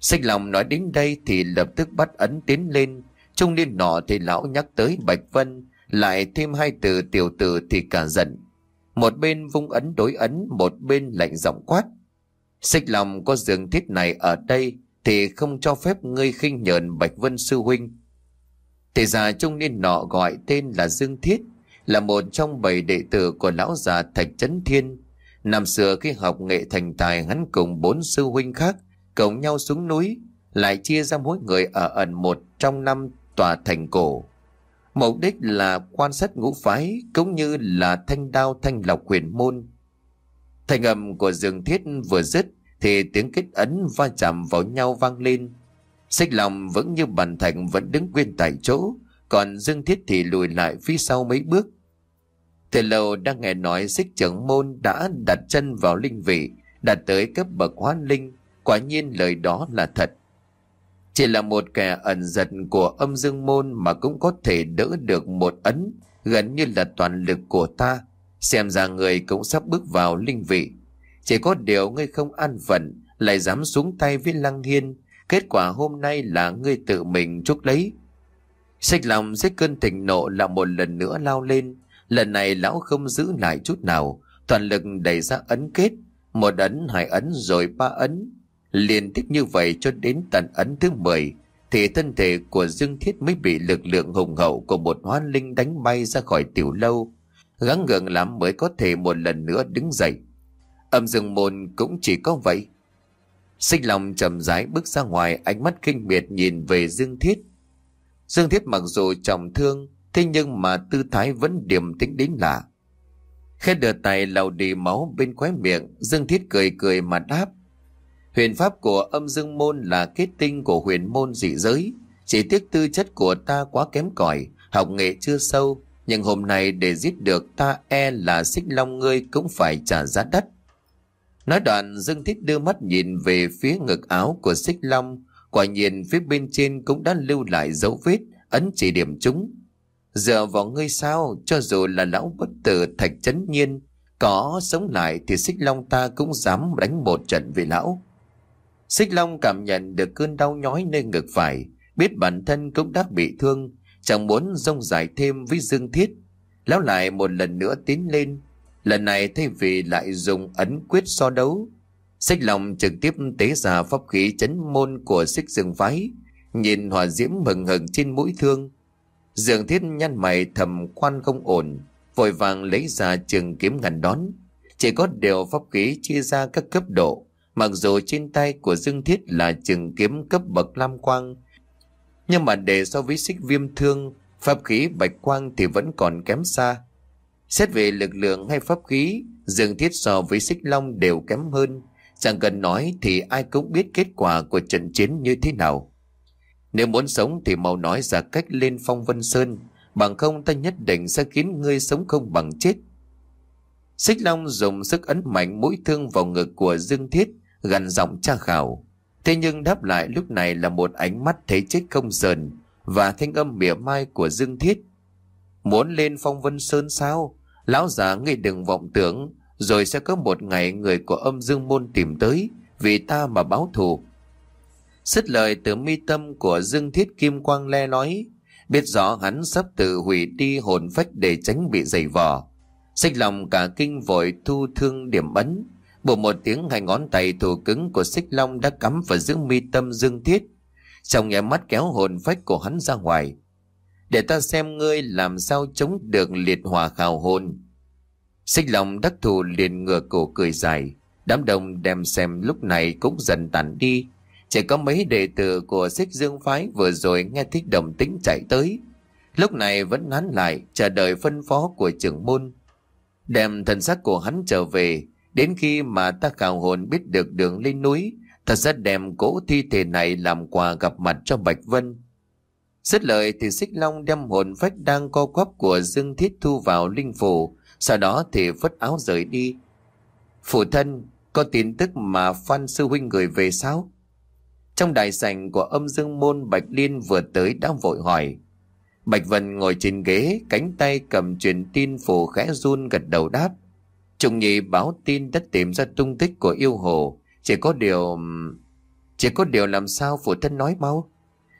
Xích lòng nói đến đây Thì lập tức bắt ấn tiến lên, Trung niên nọ thì lão nhắc tới Bạch Vân, Lại thêm hai từ tiểu tử thì cả giận một bên vung ấn đối ấn Một bên lạnh giọng quát. Xích lòng có giường thiết này ở đây Thì không cho phép ngươi khinh nhờn Bạch Vân sư huynh. Thì già trung niên nọ gọi tên là Dương Thiết Là một trong bảy đệ tử của lão già Thạch Trấn Thiên. Năm xưa khi học nghệ thành tài hắn cùng bốn sư huynh khác cộng nhau xuống núi, lại chia ra mỗi người ở ẩn một trong năm tòa thành cổ. Mục đích là quan sát ngũ phái cũng như là thanh đao thanh lọc huyền môn. Thành âm của dương thiết vừa dứt thì tiếng kết ấn va chạm vào nhau vang lên. Xích lòng vẫn như bàn thành vẫn đứng nguyên tại chỗ, còn dương thiết thì lùi lại phía sau mấy bước. Từ lâu đang nghe nói xích trưởng môn đã đặt chân vào linh vị, đạt tới cấp bậc hóa linh, quả nhiên lời đó là thật. Chỉ là một kẻ ẩn giật của âm dương môn mà cũng có thể đỡ được một ấn, gần như là toàn lực của ta. Xem ra người cũng sắp bước vào linh vị. Chỉ có điều ngươi không an phận, lại dám xuống tay với Lăng Hiên. Kết quả hôm nay là ngươi tự mình chuốc lấy. Xích lòng xích cơn thịnh nộ là một lần nữa lao lên, Lần này lão không giữ lại chút nào, toàn lực đẩy ra ấn kết, một ấn, hai ấn rồi ba ấn. Liên tiếp như vậy cho đến tận ấn thứ 10, thì thân thể của Dương Thiết mới bị lực lượng hùng hậu của một hoa linh đánh bay ra khỏi tiểu lâu. Gắng gượng lắm mới có thể một lần nữa đứng dậy. Âm dương môn cũng chỉ có vậy. Sinh lòng trầm rãi bước ra ngoài ánh mắt kinh miệt nhìn về Dương Thiết. Dương Thiết mặc dù trọng thương Thế nhưng mà tư thái vẫn điềm tĩnh đến lạ. Khẽ đưa tay lau đi máu bên khóe miệng, Dương Thiết cười cười mà đáp. Huyền pháp của âm dương môn là kết tinh của huyền môn dị giới. Chỉ tiếc tư chất của ta quá kém cỏi, học nghệ chưa sâu. Nhưng hôm nay để giết được ta e là xích long ngươi cũng phải trả giá đắt. Nói đoạn Dương Thiết đưa mắt nhìn về phía ngực áo của xích long. Quả nhiên phía bên trên cũng đã lưu lại dấu vết, ấn chỉ điểm chúng. Giờ vào ngươi sao, cho dù là lão bất tử thạch chấn nhiên, có sống lại thì xích long ta cũng dám đánh một trận với lão. Xích long cảm nhận được cơn đau nhói nơi ngực phải, biết bản thân cũng đã bị thương, chẳng muốn rông dài thêm với dương thiết. Lão lại một lần nữa tiến lên, lần này thay vì lại dùng ấn quyết so đấu. Xích long trực tiếp tế ra pháp khí chấn môn của xích dương phái, nhìn hỏa diễm mừng hừng trên mũi thương, Dương thiết nhăn mày thầm quan không ổn, vội vàng lấy ra trường kiếm ngăn đón. Chỉ có điều pháp khí chia ra các cấp độ, mặc dù trên tay của Dương Thiết là trường kiếm cấp bậc lam quang, nhưng mà để so với xích viêm thương, pháp khí bạch quang thì vẫn còn kém xa. Xét về lực lượng hay pháp khí, Dương Thiết so với xích long đều kém hơn. Chẳng cần nói thì ai cũng biết kết quả của trận chiến như thế nào. Nếu muốn sống thì mau nói ra cách lên phong vân sơn, bằng không ta nhất định sẽ khiến ngươi sống không bằng chết. Xích Long dùng sức ấn mạnh mũi thương vào ngực của Dương Thiết, gần giọng tra khảo. Thế nhưng đáp lại lúc này là một ánh mắt thấy chết không sờn và thanh âm mỉa mai của Dương Thiết. Muốn lên phong vân sơn sao? Lão già ngươi đừng vọng tưởng, rồi sẽ có một ngày người của âm dương môn tìm tới, vì ta mà báo thù. Xích lời từ mi tâm của Dương Thiết Kim Quang le nói, biết rõ hắn sắp tự hủy đi hồn phách để tránh bị dày vò. Xích lòng cả kinh vội thu thương điểm ấn, bộ một tiếng hai ngón tay thủ cứng của xích long đã cắm vào giữa mi tâm Dương Thiết, trong nhà mắt kéo hồn phách của hắn ra ngoài. để ta xem ngươi làm sao chống được liệt hỏa khảo hồn. Xích Long đắc thù liền ngửa cổ cười dài, đám đông đem xem lúc này cũng dần tàn đi. Chỉ có mấy đệ tử của xích dương phái vừa rồi nghe thích đồng tính chạy tới. Lúc này vẫn nán lại, chờ đợi phân phó của trưởng môn. Đem thần sắc của hắn trở về, đến khi mà ta khảo hồn biết được đường lên núi, ta rất đem cỗ thi thể này làm quà gặp mặt cho Bạch Vân. Dứt lời thì xích long đem hồn phách đang co quắp của Dương Thiết Thu vào linh phủ, sau đó thì vứt áo rời đi. Phụ thân, có tin tức mà Phan Sư Huynh gửi về sao? Trong đại sảnh của âm dương môn Bạch Liên vừa tới đã vội hỏi. Bạch Vân ngồi trên ghế, cánh tay cầm truyền tin phủ khẽ run gật đầu đáp. Trung nhị báo tin đã tìm ra tung tích của yêu hồ. Chỉ có điều... Chỉ có điều làm sao phụ thân nói mau?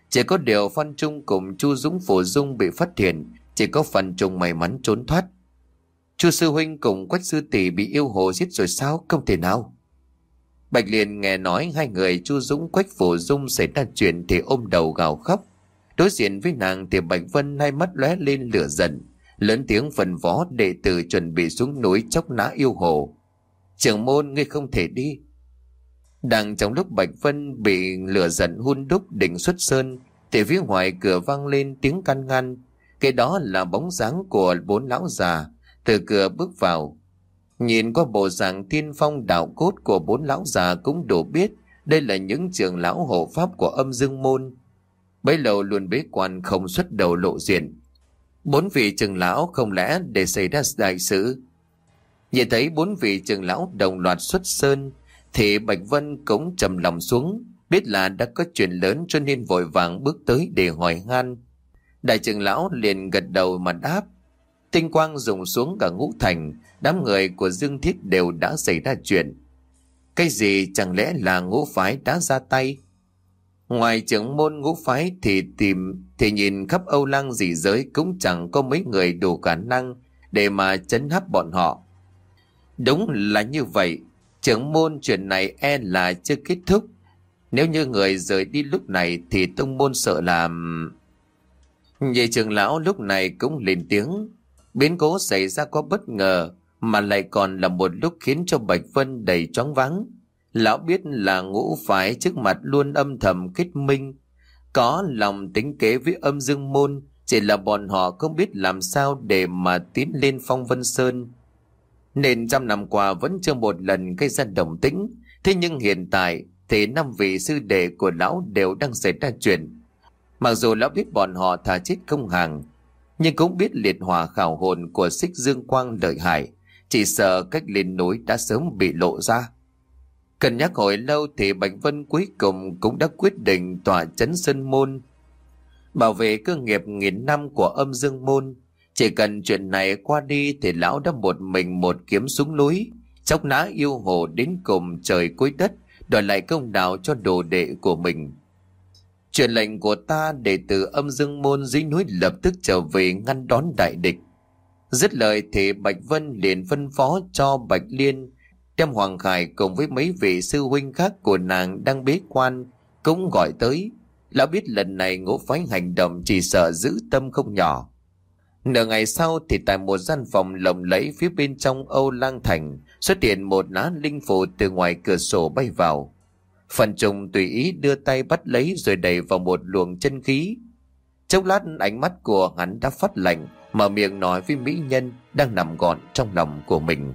Chỉ có điều Phan Trung cùng Chu Dũng Phổ Dung bị phát hiện, chỉ có phần Trung may mắn trốn thoát. Chu Sư Huynh cùng Quách Sư Tỷ bị yêu hồ giết rồi sao? Không thể nào. Bạch liền nghe nói hai người Chu Dũng Quách Phổ Dung xảy ra chuyện thì ôm đầu gào khóc. Đối diện với nàng thì Bạch Vân hai mắt lóe lên lửa giận, lớn tiếng phần võ đệ tử chuẩn bị xuống núi chóc nã yêu hồ. Trưởng môn ngươi không thể đi, đang trong lúc Bạch Vân bị lửa giận hun đúc đỉnh xuất sơn, thì phía ngoài cửa vang lên tiếng can ngăn. Cái đó là bóng dáng của bốn lão già, từ cửa bước vào. Nhìn qua bộ dạng thiên phong đạo cốt của bốn lão già cũng đủ biết đây là những trường lão hộ pháp của âm dương môn. Bấy lâu luôn bế quan không xuất đầu lộ diện. Bốn vị trường lão không lẽ để xảy ra đại sự. Nhìn thấy bốn vị trường lão đồng loạt xuất sơn, thì Bạch Vân cũng trầm lòng xuống, biết là đã có chuyện lớn cho nên vội vàng bước tới để hỏi han. Đại trưởng lão liền gật đầu mà đáp. Tinh quang dùng xuống cả ngũ thành, đám người của Dương Thiết đều đã xảy ra chuyện. Cái gì chẳng lẽ là ngũ phái đã ra tay? Ngoài trưởng môn ngũ phái thì tìm thì nhìn khắp Âu Lăng dị giới cũng chẳng có mấy người đủ khả năng để mà chấn hấp bọn họ. Đúng là như vậy, trưởng môn chuyện này e là chưa kết thúc. Nếu như người rời đi lúc này thì tông môn sợ làm... Nhị trưởng lão lúc này cũng lên tiếng. Biến cố xảy ra có bất ngờ mà lại còn là một lúc khiến cho Bạch Vân đầy choáng váng. Lão biết là ngũ phái trước mặt luôn âm thầm kết minh. Có lòng tính kế với âm dương môn chỉ là bọn họ không biết làm sao để mà tiến lên phong vân sơn nên trăm năm qua vẫn chưa một lần gây ra đồng tĩnh. Thế nhưng hiện tại thì năm vị sư đệ của lão đều đang xảy ra chuyện. Mặc dù lão biết bọn họ thà chết không hàng, nhưng cũng biết liệt hỏa khảo hồn của xích dương quang lợi hại, chỉ sợ cách lên núi đã sớm bị lộ ra. Cần nhắc hồi lâu thì Bạch Vân cuối cùng cũng đã quyết định tỏa chấn sân môn, bảo vệ cơ nghiệp nghìn năm của âm dương môn, chỉ cần chuyện này qua đi thì lão đã một mình một kiếm xuống núi, chóc ná yêu hồ đến cùng trời cuối đất, đòi lại công đạo cho đồ đệ của mình. truyền lệnh của ta để từ âm dương môn dưới núi lập tức trở về ngăn đón đại địch. Dứt lời thì Bạch Vân liền phân phó cho Bạch Liên đem Hoàng Khải cùng với mấy vị sư huynh khác của nàng đang bế quan cũng gọi tới. Lão biết lần này ngũ phái hành động chỉ sợ giữ tâm không nhỏ. Nửa ngày sau thì tại một gian phòng lộng lẫy phía bên trong Âu Lang Thành xuất hiện một lá linh phù từ ngoài cửa sổ bay vào. Phần trùng tùy ý đưa tay bắt lấy rồi đẩy vào một luồng chân khí. Trong lát ánh mắt của hắn đã phát lạnh, mở miệng nói với mỹ nhân đang nằm gọn trong lòng của mình.